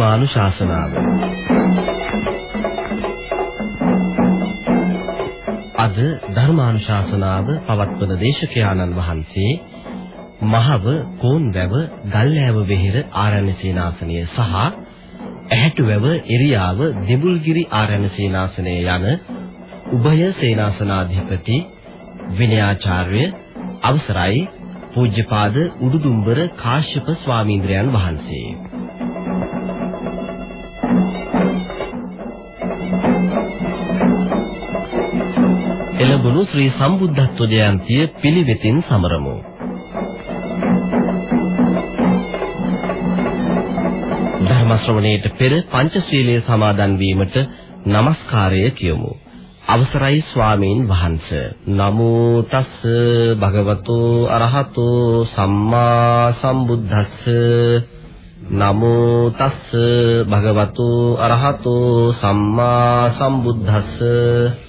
ධර්මානුශාසනාව අද ධර්මානුශාසනාව පවත්වන දේශකයාණන් වහන්සේ මහව කෝන්වැව ගල්ලෑව වෙහෙර ආරණ්‍ය සේනාසනය සහ ඇහැටුවැව එරියාව දෙඹුල්ගිරි ආරණ්‍ය සේනාසනය යන උභය සේනාසනාධිපති විනයාචාර්ය අවසරයි පූජ්‍යපාද උඩුදුම්බර කාශ්‍යප ස්වාමීන්ද්‍රයන් වහන්සේ. එළඹුණු ශ්‍රී සම්බුද්ධත්ව ජයන්තිය පිළිවෙතින් සමරමු ධර්ම ශ්‍රවණයට පෙර පංචශීලයේ සමාදන් වීමට নমස්කාරය කියමු. අවසරයි ස්වාමීන් වහන්ස. නමෝ තස් භගවතු අරහතෝ සම්මා සම්බුද්දස්ස නමෝ තස් භගවතු අරහතෝ සම්මා සම්බුද්දස්ස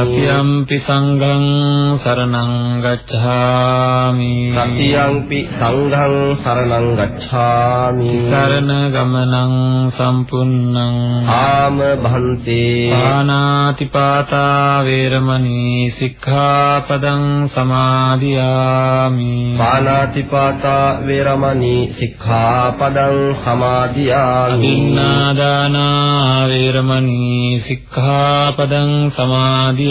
සතියම්පි සංඝං සරණං ගච්ඡාමි. සතියම්පි සංඝං සරණං ගච්ඡාමි. සරණ ගමනං සම්පුන්නං ආම භන්තේ. පානාති පාතා වේරමණී සික්ඛාපදං සමාදියාමි. පානාතිපාතා වේරමණී සික්ඛාපදං සමාදියාමි. අදින්නාදානා වේරමණී සික්ඛාපදං සමාදියාමි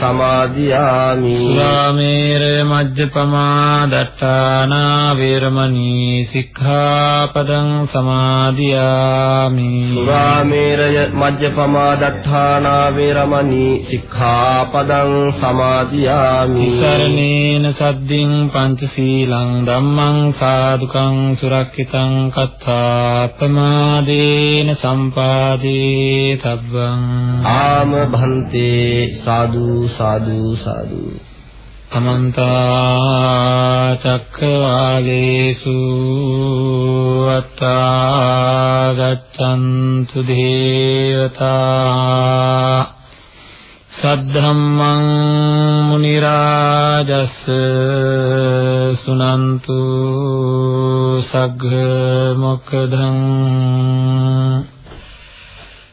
සමාදියාමි. සුරාමේරය මජ්ජපමා දට්ඨානා වේරමණී සික්ඛාපදං සමාදියාමි. සුරාමේරය මජ්ජපමා දත්තානා වේරමණී සික්ඛාපදං සමාදියාමි. සරණේන සද්දින් පංචශීලං ධම්මං සාදුකං සුරක්ෂිතං කତ୍තා ප්‍රමාදේන සම්පාදේ තබ්බං. ආම භන්තේ සාදු සාදු සාදු. අමන්ත චක්කවාලේසු අත්තා ගච්ඡන්තු දේවතා සද්ධම්මං මුනි රාජස් සුනන්තු සග්ග මොක්ඛදං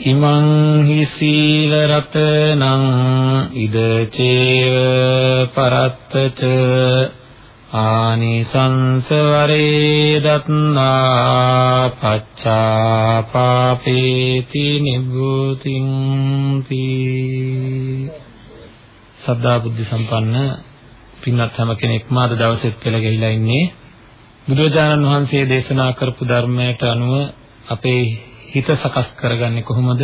ඉමං හි සීල රතනං ඉද චේව පරත්තච ආනිසංස වරේ දත්නා පච්චාපාපේති නිබ්බුතිං තී සද්ධා බුද්ධ සම්පන්න පින්වත් හැම කෙනෙක්ම අද දවසෙත් පෙළ ගහිලා ඉන්නේ බුදුරජාණන් වහන්සේ දේශනා කරපු ධර්මයට අනුව අපේ හිත සකස් කරගන්නේ කොහොමද?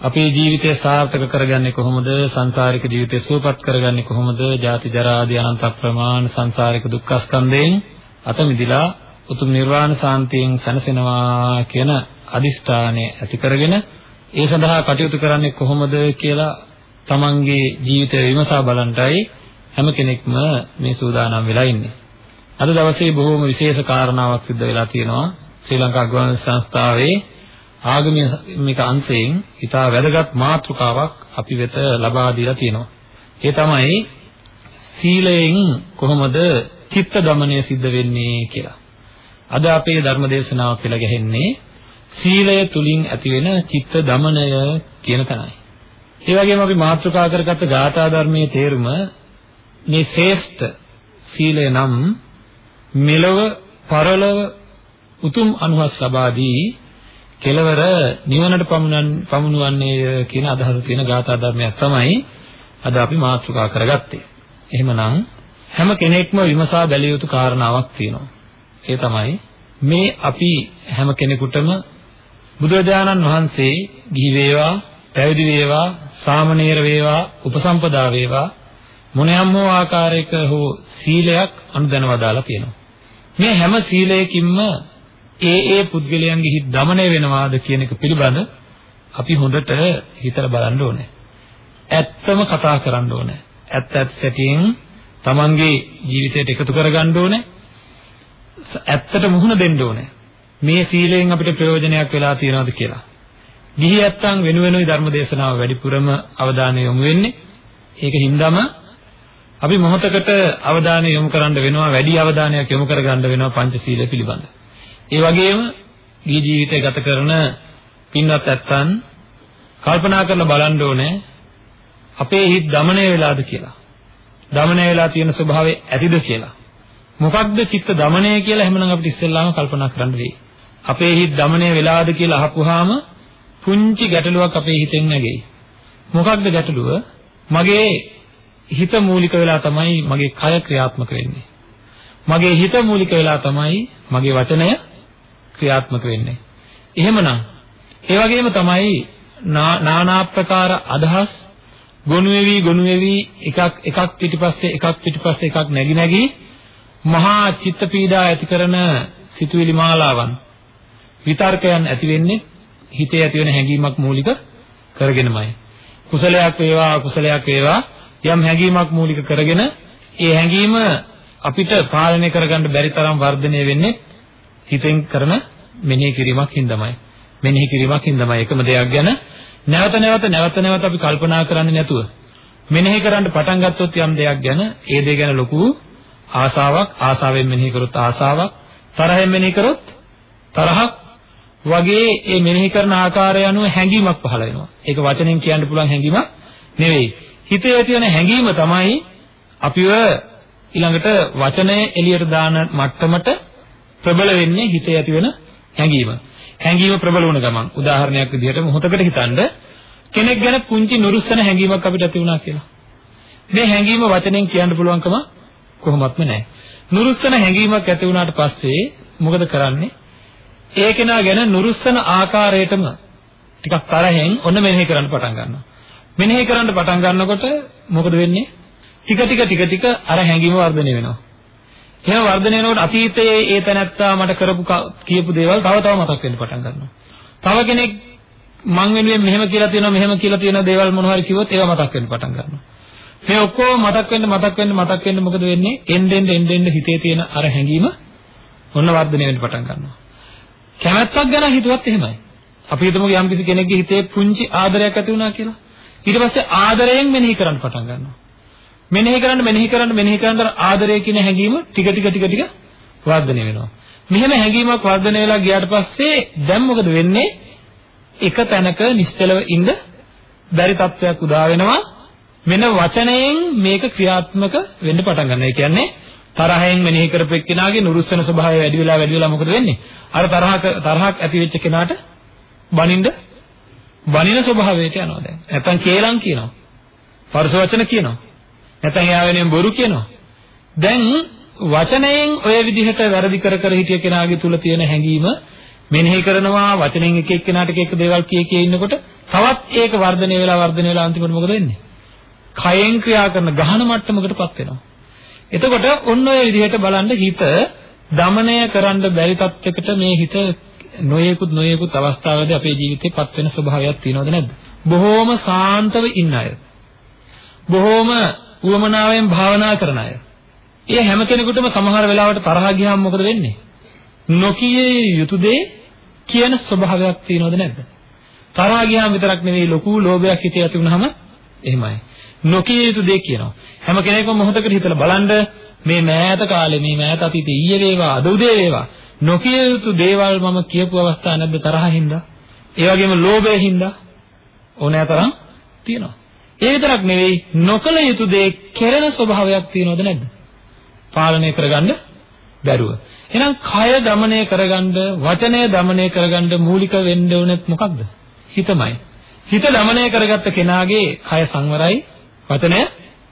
අපේ ජීවිතය සාර්ථක කරගන්නේ කොහොමද? සංසාරික ජීවිතය සුවපත් කරගන්නේ කොහොමද? ජාති ජරා ආදී අනන්ත ප්‍රමාණ සංසාරික දුක්ඛ ස්කන්ධයෙන් අත මිදලා උතුම් නිර්වාණ සාන්තියෙන් සැනසෙනවා කියන අදිෂ්ඨානය ඇති කරගෙන ඒ සඳහා කටයුතු කරන්නේ කොහොමද කියලා තමන්ගේ ජීවිතය විමසා බලන්නටයි හැම කෙනෙක්ම මේ සූදානම් වෙලා ඉන්නේ. අද දවසේ බොහෝම විශේෂ කාරණාවක් සිද්ධ වෙලා තියෙනවා. ශ්‍රී ලංකා ගුවන් සංස්ථාවේ ආගමික අංශයෙන් ඉතා වැදගත් මාතෘකාවක් අපි වෙත ලබා දීලා තියෙනවා. ඒ තමයි සීලයෙන් කොහොමද චිත්ත දමනය සිද්ධ වෙන්නේ කියලා. අද අපේ ධර්ම දේශනාව පෙළ ගැහෙන්නේ සීලය තුලින් ඇතිවෙන චිත්ත දමනය කියන තැනයි. ඒ වගේම අපි මාතෘකා කරගත්ත ගාථා ධර්මයේ තේරුම මේ ශ්‍රේෂ්ඨ සීලය නම් මෙලව පරලොව උතුම් අනුහස් ලබා දී කෙලවර නිවනට පමුණුවන්නේ කියන අදහස තියෙන ගාථා ධර්මයක් තමයි අද අපි මාතෘකා කරගත්තේ. එහෙමනම් හැම කෙනෙක්ම විමසා බැලිය යුතු කාරණාවක් තියෙනවා. ඒ තමයි මේ අපි හැම කෙනෙකුටම බුදුරජාණන් වහන්සේ ගිහි වේවා, පැවිදි වේවා, සාමණේර වේවා, උපසම්පදා වේවා මොනියම් හෝ ආකාරයක හෝ සීලයක් අනුදැනවදාලා තියෙනවා. මේ හැම සීලයකින්ම ඒ ඒ පුද්ගලයන්ගේ හිත් দমনය වෙනවාද කියන එක පිළිබඳ අපි හොඳට හිතලා බලන්න ඕනේ. ඇත්තම කතා කරන්න ඕනේ. ඇත්ත ඇත්ත සැටියෙන් Tamanගේ ජීවිතයට එකතු කරගන්න ඕනේ. ඇත්තට මුහුණ දෙන්න ඕනේ. මේ සීලයෙන් අපිට ප්‍රයෝජනයක් වෙලා තියෙනවද කියලා. ගිහි ඇත්තන් වෙනුවෙනුයි ධර්ම දේශනාව වැඩිපුරම අවධානය යොමු වෙන්නේ. ඒක හින්දාම අපි මොහොතකට අවධානය යොමු කරන්න වෙනවා වැඩි අවධානයක් යොමු කරගන්න වෙනවා පංචශීලය පිළිබඳව. ඒ වගේම ගිහි ජීවිතය ගත කරන පින්වත් ඇත්තන් කල්පනා කරලා බලන්න ඕනේ අපේ හිත් দমনය වෙලාද කියලා. দমনය වෙලා තියෙන ස්වභාවය ඇතිද කියලා. මොකක්ද චිත්ත দমনය කියලා හැමනම් අපිට ඉස්සෙල්ලාම කල්පනා කරන්න වෙයි. අපේ හිත් দমনය වෙලාද කියලා අහපුවාම පුංචි ගැටලුවක් අපේ හිතෙන් නැගෙයි. මොකක්ද ගැටලුව? මගේ හිත මූලික වෙලා තමයි මගේ කය ක්‍රියාත්මක වෙන්නේ. මගේ හිත මූලික වෙලා තමයි මගේ වචනය ක්‍රියාත්මක වෙන්නේ. එහෙමනම් ඒ වගේම තමයි නානා ප්‍රකාර අදහස් ගොනු වෙවි ගොනු වෙවි එකක් එකක් පිටිපස්සේ එකක් පිටිපස්සේ එකක් නැగి නැగి මහා චිත්ත පීඩා ඇති කරන සිතුවිලි මාලාවන් විතර්කයන් ඇති වෙන්නේ හිතේ ඇති වෙන හැඟීමක් මූලික කරගෙනමයි කුසලයක් වේවා අකුසලයක් වේවා යම් හැඟීමක් මූලික කරගෙන ඒ හැඟීම අපිට පාලනය කරගන්න බැරි තරම් වර්ධනය වෙන්නේ හිතෙන් කරන මෙනෙහි කිරීමක් හින්දාමයි. මෙනෙහි කිරීමක් හින්දාමයි එකම දෙයක් ගැන නැවත නැවත නැවත නැවත අපි කල්පනා කරන්නේ නැතුව මෙනෙහි කරන්න පටන් ගත්තොත් යම් දෙයක් ගැන ඒ දේ ගැන ලොකු ආසාවක් ආසාවෙන් මෙනෙහි කරොත් ආසාවක් තරහෙන් මෙනෙහි කරොත් තරහක් වගේ ඒ මෙනෙහි කරන ආකාරය අනුව හැඟීමක් පහළ වෙනවා. ඒක වචනෙන් කියන්න පුළුවන් හැඟීමක් නෙවෙයි. හිතේ ඇති වෙන හැඟීම තමයි අපිව ඊළඟට වචනය එළියට දාන මට්ටමට ප්‍රබල වෙන්නේ හිතේ ඇති වෙන හැඟීම. හැඟීම ප්‍රබල වුණ ගමන් උදාහරණයක් විදිහට මොහොතකට හිතනද කෙනෙක් ගැන පුංචි නුරුස්සන හැඟීමක් අපිට ඇති වුණා කියලා. මේ හැඟීම වචනෙන් කියන්න පුළුවන්කම කොහොමත්ම නැහැ. නුරුස්සන හැඟීමක් ඇති වුණාට පස්සේ මොකද කරන්නේ? ඒ කෙනා ගැන නුරුස්සන ආකාරයටම ටිකක් තරහෙන් ඔන්න මෙනෙහි කරන්න පටන් ගන්නවා. මෙනෙහි කරන්න පටන් ගන්නකොට මොකද වෙන්නේ? ටික ටික ටික ටික අර හැඟීම වර්ධනය වෙනවා. එහෙම වර්ධනය වෙනකොට අතීතයේ ඒ තැනැත්තා මට කරපු කියපු දේවල් තව තව මතක් වෙන්න පටන් ගන්නවා. තව කෙනෙක් මං වෙනුවෙන් මෙහෙම කියලා තියෙනවා මෙහෙම කියලා තියෙන දේවල් මොනවා හරි කිව්වොත් ඒවා මතක් වෙන්න පටන් ගන්නවා. මේ ඔක්කොම මතක් වෙන්න මතක් වෙන්න මතක් වෙන්න මොකද වෙන්නේ? එන්න එන්න එන්න එන්න හිතේ තියෙන අර හැඟීම ඔන්න වර්ධනය වෙන්න පටන් ගන්නවා. කැමැත්තක් ගැන හිතුවත් එහෙමයි. අපි හිතමු යම් කෙනෙක්ගේ හිතේ පුංචි ආදරයක් ඇති වුණා කියලා. ඊට පස්සේ ආදරයෙන් මෙනෙහි කරන්න පටන් ගන්නවා. මෙනෙහි කරන්න මෙනෙහි කරන්න මෙනෙහි කරන්න ආදරය කියන හැඟීම ටික ටික ටික ටික වර්ධනය වෙනවා. මෙහෙම හැඟීමක් වර්ධනය වෙලා ගියාට පස්සේ දැන් මොකද වෙන්නේ? එක තැනක නිශ්චලව ඉඳ බැරි තත්වයක් උදා වෙනවා මෙන්න වචනයෙන් මේක ක්‍රියාත්මක වෙන්න පටන් ගන්නවා. ඒ කියන්නේ තරහෙන් මෙනෙහි කරපු එක්කෙනාගේ නුරුස්සන ස්වභාවය වැඩි වෙලා වැඩි වෙලා මොකද වෙන්නේ? අර තරහක තරහක් ඇති වෙච්ච කෙනාට බනින්න බනින ස්වභාවයට යනවා දැන්. නැත්තම් කේලම් කියනවා. පරස වචන කියනවා. නැත්තම් එයා වෙනුවෙන් බොරු කියනවා. දැන් වචනයෙන් ඔය විදිහට වැරදි කර කර හිටිය කෙනාගේ තුල තියෙන හැඟීම මෙනෙහි කරනවා වචනෙන් එක එක්කෙනාට එක එක දේවල් කිය කිය ඉන්නකොට තවත් ඒක වර්ධනය වෙලා වර්ධනය වෙලා අන්තිමට මොකද වෙන්නේ? කයෙන් ක්‍රියා කරන ගහන මට්ටමකටපත් වෙනවා. එතකොට ඔන්න ඔය විදිහට බලන්න හිත දමනය කරන්න බැරි තත්යකට මේ හිත නොයෙකුත් නොයෙකුත් අවස්ථාවලදී අපේ ජීවිතේපත් වෙන ස්වභාවයක් තියෙනවද නැද්ද? බොහෝම සාන්තව ඉන්න අය. බොහෝම උවමනාවෙන් භාවනා කරන අය. ඒ හැම කෙනෙකුටම සමහර වෙලාවට තරහ ගියාම මොකද වෙන්නේ? නොකිය යුතු දේ කියන ස්වභාවයක් තියෙනවද නැද්ද? තරහ ගියාම විතරක් නෙවෙයි ලොකු ලෝභයක් හිතේ ඇති වුනහම එහෙමයි. නොකිය යුතු දේ කියනවා. හැම කෙනෙක්ම මොහොතකට හිතලා බලන්න මේ මෑත කාලේ මේ මෑත අතීතයේ ඊයේ වේවා අද උදේ වේවා නොකිය යුතු දේවල් මම කියපු අවස්ථා නැද්ද තරහින්ද? ඒ වගේම ලෝභයෙන්ද ඕනෑතරම් තියෙනවා. ඒ විතරක් නෙවෙයි නොකල යුතු දේ කෙරෙන ස්වභාවයක් තියෙනවද නැද්ද? පාලනය කරගන්න බැරුව. එහෙනම් කය দমনය කරගන්න, වචනය দমনය කරගන්න මූලික වෙන්න ඕනෙත් මොකක්ද? හිතමයි. හිත দমনය කරගත්ත කෙනාගේ කය සංවරයි, වචනය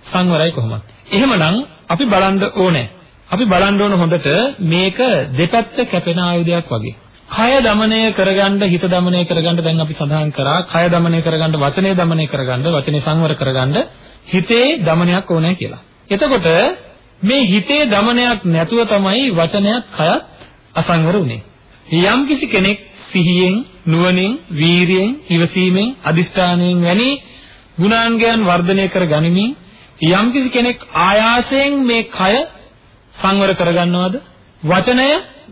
සංවරයි කොහොමද? එහෙමනම් අපි බලන්න ඕනේ. අපි බලන්න ඕන හොඳට මේක දෙපැත්ත කැපෙන ආයුධයක් වගේ. කය দমনය කරගන්න හිත দমনය කරගන්න දැන් අපි සඳහන් කරා කය দমনය කරගන්න වචනේ দমনය කරගන්න වචනේ සංවර කරගන්න හිතේ দমনයක් ඕනේ කියලා. එතකොට මේ හිතේ দমনයක් නැතුව තමයි වචනයත් කයත් අසංවර උනේ. යම් කිසි කෙනෙක් සිහියෙන් නුවණින් වීරියෙන් ඉවසීමෙන් අදිෂ්ඨානයෙන් වැනි ගුණාංගයන් වර්ධනය කර ගනිමින් යම් කිසි කෙනෙක් ආයාසයෙන් මේ කය සංවර කරගන්නවද වචනය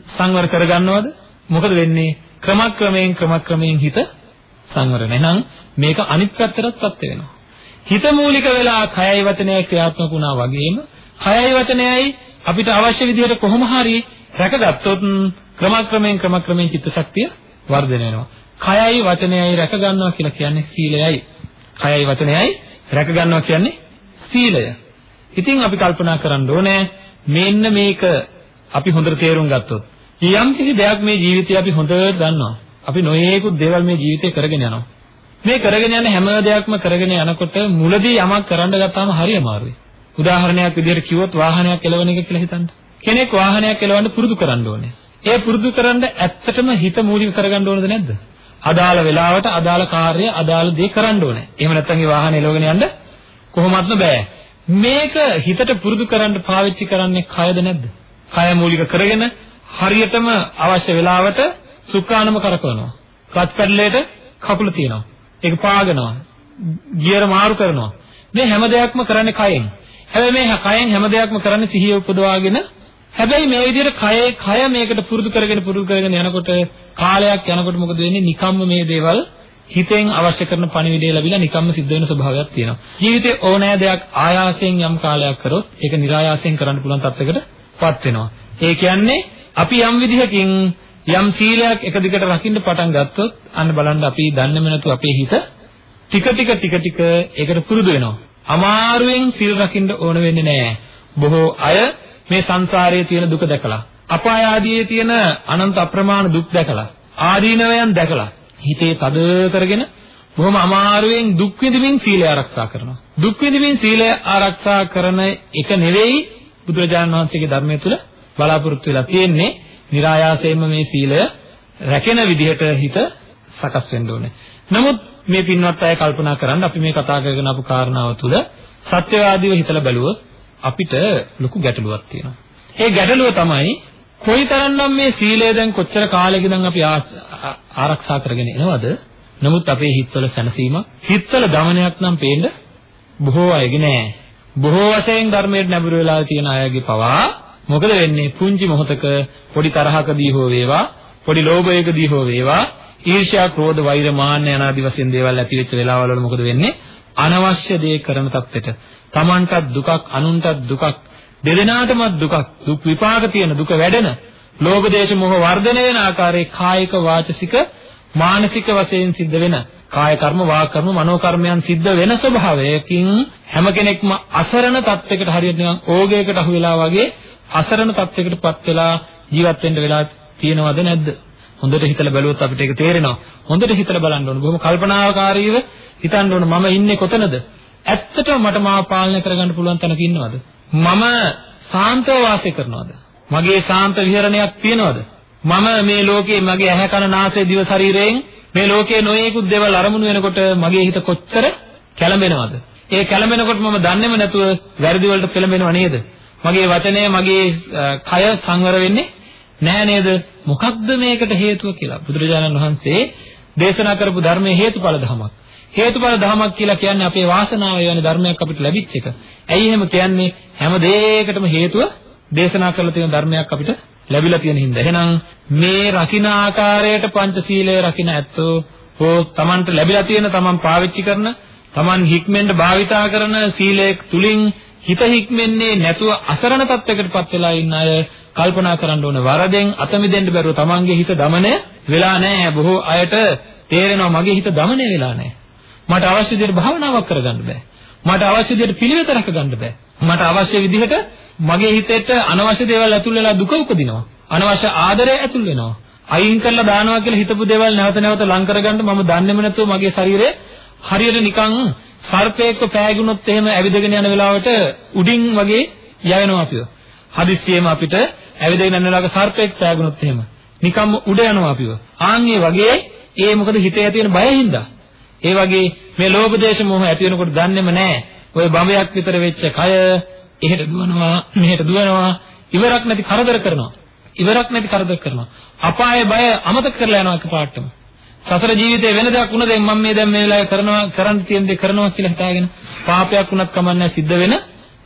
සංවර කරගන්නවද මොකද වෙන්නේ ක්‍රමක්‍රමයෙන් ක්‍රමක්‍රමයෙන් හිත සංවර නැහනම් මේක අනිත් පැත්තටත් වෙනවා හිත මූලික වෙලා කයයි වචනයයි ක්‍රියාත්මක වුණා වගේම කයයි වචනයයි අපිට අවශ්‍ය විදිහට කොහොම හරි රැකගත්තොත් ක්‍රමක්‍රමයෙන් ක්‍රමක්‍රමයෙන් චිත්ත ශක්තිය වර්ධනය වෙනවා. කයයි වචනයයි රැක ගන්නවා කියලා කියන්නේ සීලයයි. කයයි වචනයයි රැක ගන්නවා කියන්නේ සීලය. ඉතින් අපි කල්පනා කරන්න ඕනේ මෙන්න මේක අපි හොඳට තේරුම් ගත්තොත් යම් කිසි දෙයක් මේ ජීවිතේ අපි හොඳට දන්නවා. අපි නොයේකුත් දේවල් මේ ජීවිතේ කරගෙන යනවා. මේ කරගෙන යන හැම දෙයක්ම කරගෙන යනකොට මුලදී යමක් කරන්න ගත්තාම හරි අමාරුයි. උදාහරණයක් විදිහට කිව්වොත් වාහනයක් එලවන එක කියලා හිතන්න. කෙනෙක් වාහනයක් එලවන්න පුරුදු කරන්න ඕනේ. ඒ පුරුදු කරන්න ඇත්තටම හිත මූලික කරගන්න ඕනද නැද්ද? අදාළ වෙලාවට අදාළ කාර්යය අදාළ දේ කරන්න ඕනේ. එහෙම නැත්නම් ඒ වාහනේ එලවගෙන යන්න කොහොමත්ම බෑ. මේක හිතට පුරුදු කරන්න පාවිච්චි කරන්නේ කයද නැද්ද? කය මූලික කරගෙන හරියටම අවශ්‍ය වෙලාවට සුඛානම කරකවනවා. කත් පැඩලේට කකුල තියනවා. ඒක පාගනවා. ගියර මාරු කරනවා. මේ හැම දෙයක්ම කරන්නේ කයෙන්. හැබැයි මේ කයෙන් හැම දෙයක්ම කරන්නේ සිහිය උපදවාගෙන හැබැයි මේ විදිහට කයේ කය මේකට පුරුදු කරගෙන පුරුදු කරගෙන යනකොට කාලයක් යනකොට මොකද වෙන්නේ? නිකම්ම මේ දේවල් හිතෙන් අවශ්‍ය කරන පණිවිඩය ලැබිලා නිකම්ම සිද්ධ වෙන ස්වභාවයක් තියෙනවා. ජීවිතේ ඕනෑ දෙයක් ආයාසයෙන් යම් කාලයක් කරොත් ඒක નિરાයාසයෙන් කරන්න පුළුවන් තත්යකටපත් වෙනවා. ඒ කියන්නේ අපි යම් විදිහකින් යම් සීලයක් එක දිගට රකින්න පටන් ගත්තොත් අන්න බලන්න අපි දන්නේම නැතු අපේ හිත ටික ටික ටික ටික ඒකට පුරුදු වෙනවා. අමාරුවෙන් සීල් රකින්න ඕන වෙන්නේ නැහැ. බොහෝ අය මේ සංසාරයේ තියෙන දුක දැකලා, අපාය ආදීයේ තියෙන අනන්ත අප්‍රමාණ දුක් දැකලා, ආදීනවයන් දැකලා හිතේ තද කරගෙන බොහොම අමාරුවෙන් දුක් විඳින්මින් සීලය ආරක්ෂා කරනවා. දුක් විඳින්මින් සීලය ආරක්ෂා කරන එක නෙවෙයි බුදුරජාණන් වහන්සේගේ ධර්මයේ තුල බලාපොරොත්තු වෙලා තියෙන්නේ. નિરાයාසයෙන්ම මේ සීලය රැකෙන විදිහට හිත සකස් වෙන්න ඕනේ. නමුත් මේ පින්වත් අය කල්පනා කරන්න අපි මේ කතා කරගෙන ආපු කාරණාව තුළ සත්‍යවාදීව හිතලා බැලුවොත් අපිට ලොකු ගැටලුවක් තියෙනවා. ඒ ගැටලුව තමයි කොයිතරම්නම් මේ සීලය දැන් කොච්චර කාලෙක ඉඳන් අපි ආරක්ෂා කරගෙන එනවද? නමුත් අපේ හිතවල සැනසීමක්, හිතවල දමනයක් නම් පේන්න බොහෝ අයගේ නෑ. බොහෝ වශයෙන් ධර්මයට නැඹුරු වෙලා තියෙන අයගේ පවා මොකද වෙන්නේ? පුංචි මොහතක පොඩි තරහකදී හෝ වේවා, පොඩි ලෝභයකදී හෝ වේවා ඊර්ෂ්‍යා, ක්‍රෝධ, වෛර, මාන්න යන ආදි වශයෙන් දේවල් ඇති වෙච්ච වෙලාවල් වල මොකද වෙන්නේ? අනවශ්‍ය දේ කරන තත්ත්වෙට. Tamanටත් දුකක්, අනුන්ටත් දුකක්, දෙදෙනාටමත් දුකක්, දුක් විපාක තියෙන, දුක වැඩෙන, ලෝභ දේශ මොහ වර්ධනය වෙන ආකාරයේ කායික වාචසික මානසික වශයෙන් සිද්ධ වෙන කාය කර්ම, වාක් කර්ම, මනෝ කර්මයන් සිද්ධ වෙන ස්වභාවයකින් හැම කෙනෙක්ම අසරණ තත්යකට හරියට නිකන් ඕගයකට අහු වෙලා වගේ අසරණ තත්යකටපත් වෙලා ජීවත් වෙන්න වෙලා තියෙනවද නැද්ද? හොඳට හිතලා බැලුවොත් අපිට ඒක තේරෙනවා. හොඳට හිතලා බලන්න ඕන. බොහොම කල්පනාකාරීව හිතන්න ඕන මම ඉන්නේ කොතනද? ඇත්තටම මට මාව පාලනය කරගන්න පුළුවන් තැනක ඉන්නවද? මම සාන්තව වාසය කරනවද? මගේ සාන්ත විහරණයක් තියනවද? මම මේ ලෝකේ මගේ ඇහැ කන නාසය දිව ශරීරයෙන් මේ ලෝකේ නොයේකුත් දේවල් අරමුණු වෙනකොට මගේ හිත කොච්චර කැළඹෙනවද? ඒ කැළඹෙනකොට මම දන්නේම නැතුව වැරදි වලට පෙළඹෙනව නේද? මගේ වචනය මගේ කය සංවර වෙන්නේ නෑ නේද? මොකක්ද මේකට හේතුව කියලා බුදුරජාණන් වහන්සේ දේශනා කරපු ධර්මයේ හේතුඵල ධමයක්. හේතුඵල ධමයක් කියලා කියන්නේ අපේ වාසනාව වෙන ධර්මයක් අපිට ලැබිච්ච එක. ඇයි එහෙම කියන්නේ? හැම දෙයකටම හේතුව දේශනා කරලා තියෙන ධර්මයක් අපිට ලැබිලා තියෙන හින්දා. එහෙනම් මේ රකින්න ආකාරයට පංචශීලය රකින්න ඇත්තෝ හෝ Tamanට ලැබිලා තියෙන Taman පාවිච්චි කරන Taman හික්මෙන්ද භාවිතා කරන සීලය තුලින් හිත හික්මන්නේ නැතුව අසරණ තත්යකටපත් වෙලා ඉන්න අය කල්පනා කරන්න ඕන වරදෙන් අත මිදෙන්න බැරුව තමන්ගේ හිත দমনය වෙලා නැහැ. බොහෝ අයට තේරෙනවා මගේ හිත দমনය වෙලා නැහැ. මට අවශ්‍ය විදිහට භාවනාවක් කරගන්න බෑ. මට අවශ්‍ය විදිහට පිළිවෙත රැකගන්න බෑ. මට අවශ්‍ය විදිහට මගේ හිතේට අනවශ්‍ය දේවල් ඇතුල් වෙලා දුක උපදිනවා. අනවශ්‍ය ආදරය ඇතුල් වෙනවා. අයින් කරලා දානවා කියලා හිතපු දේවල් නැවත නැවත ලං කරගන්න මම දන්නේම නැතුව මගේ ශරීරය හරියට නිකන් සර්පයෙක්ව පෑගුණොත් එහෙම ඇවිදගෙන යන වෙලාවට උඩින් වගේ යවෙනවා අපිව. හදිස්සියෙම අපිට ඇවිදගෙන යන වෙලාවක සර්පෙක් පෑගුණොත් එහෙම නිකම්ම උඩ යනවා අපිව. ආන්ගේ වගේ ඒ මොකද හිතේ ඇති වෙන බය හින්දා. ඒ වගේ මේ ලෝභ දේශ මොහ ඇති වෙනකොට දන්නේම නැහැ. ඔය බඹයක් විතර වෙච්ච කය එහෙට දුවනවා මෙහෙට දුවනවා ඉවරක් නැති කරදර කරනවා. ඉවරක් නැති කරදර කරනවා. අපායේ බය අමතක කරලා යනවා එකපාරටම. සසර ජීවිතේ වෙන දෙයක් වුණද මම මේ දැන් මේ වෙලාවේ කරනවා කරන්න තියෙන දේ කරනවා කියලා හිතාගෙන පාපයක් වුණත් කමන්නේ සිද්ධ වෙන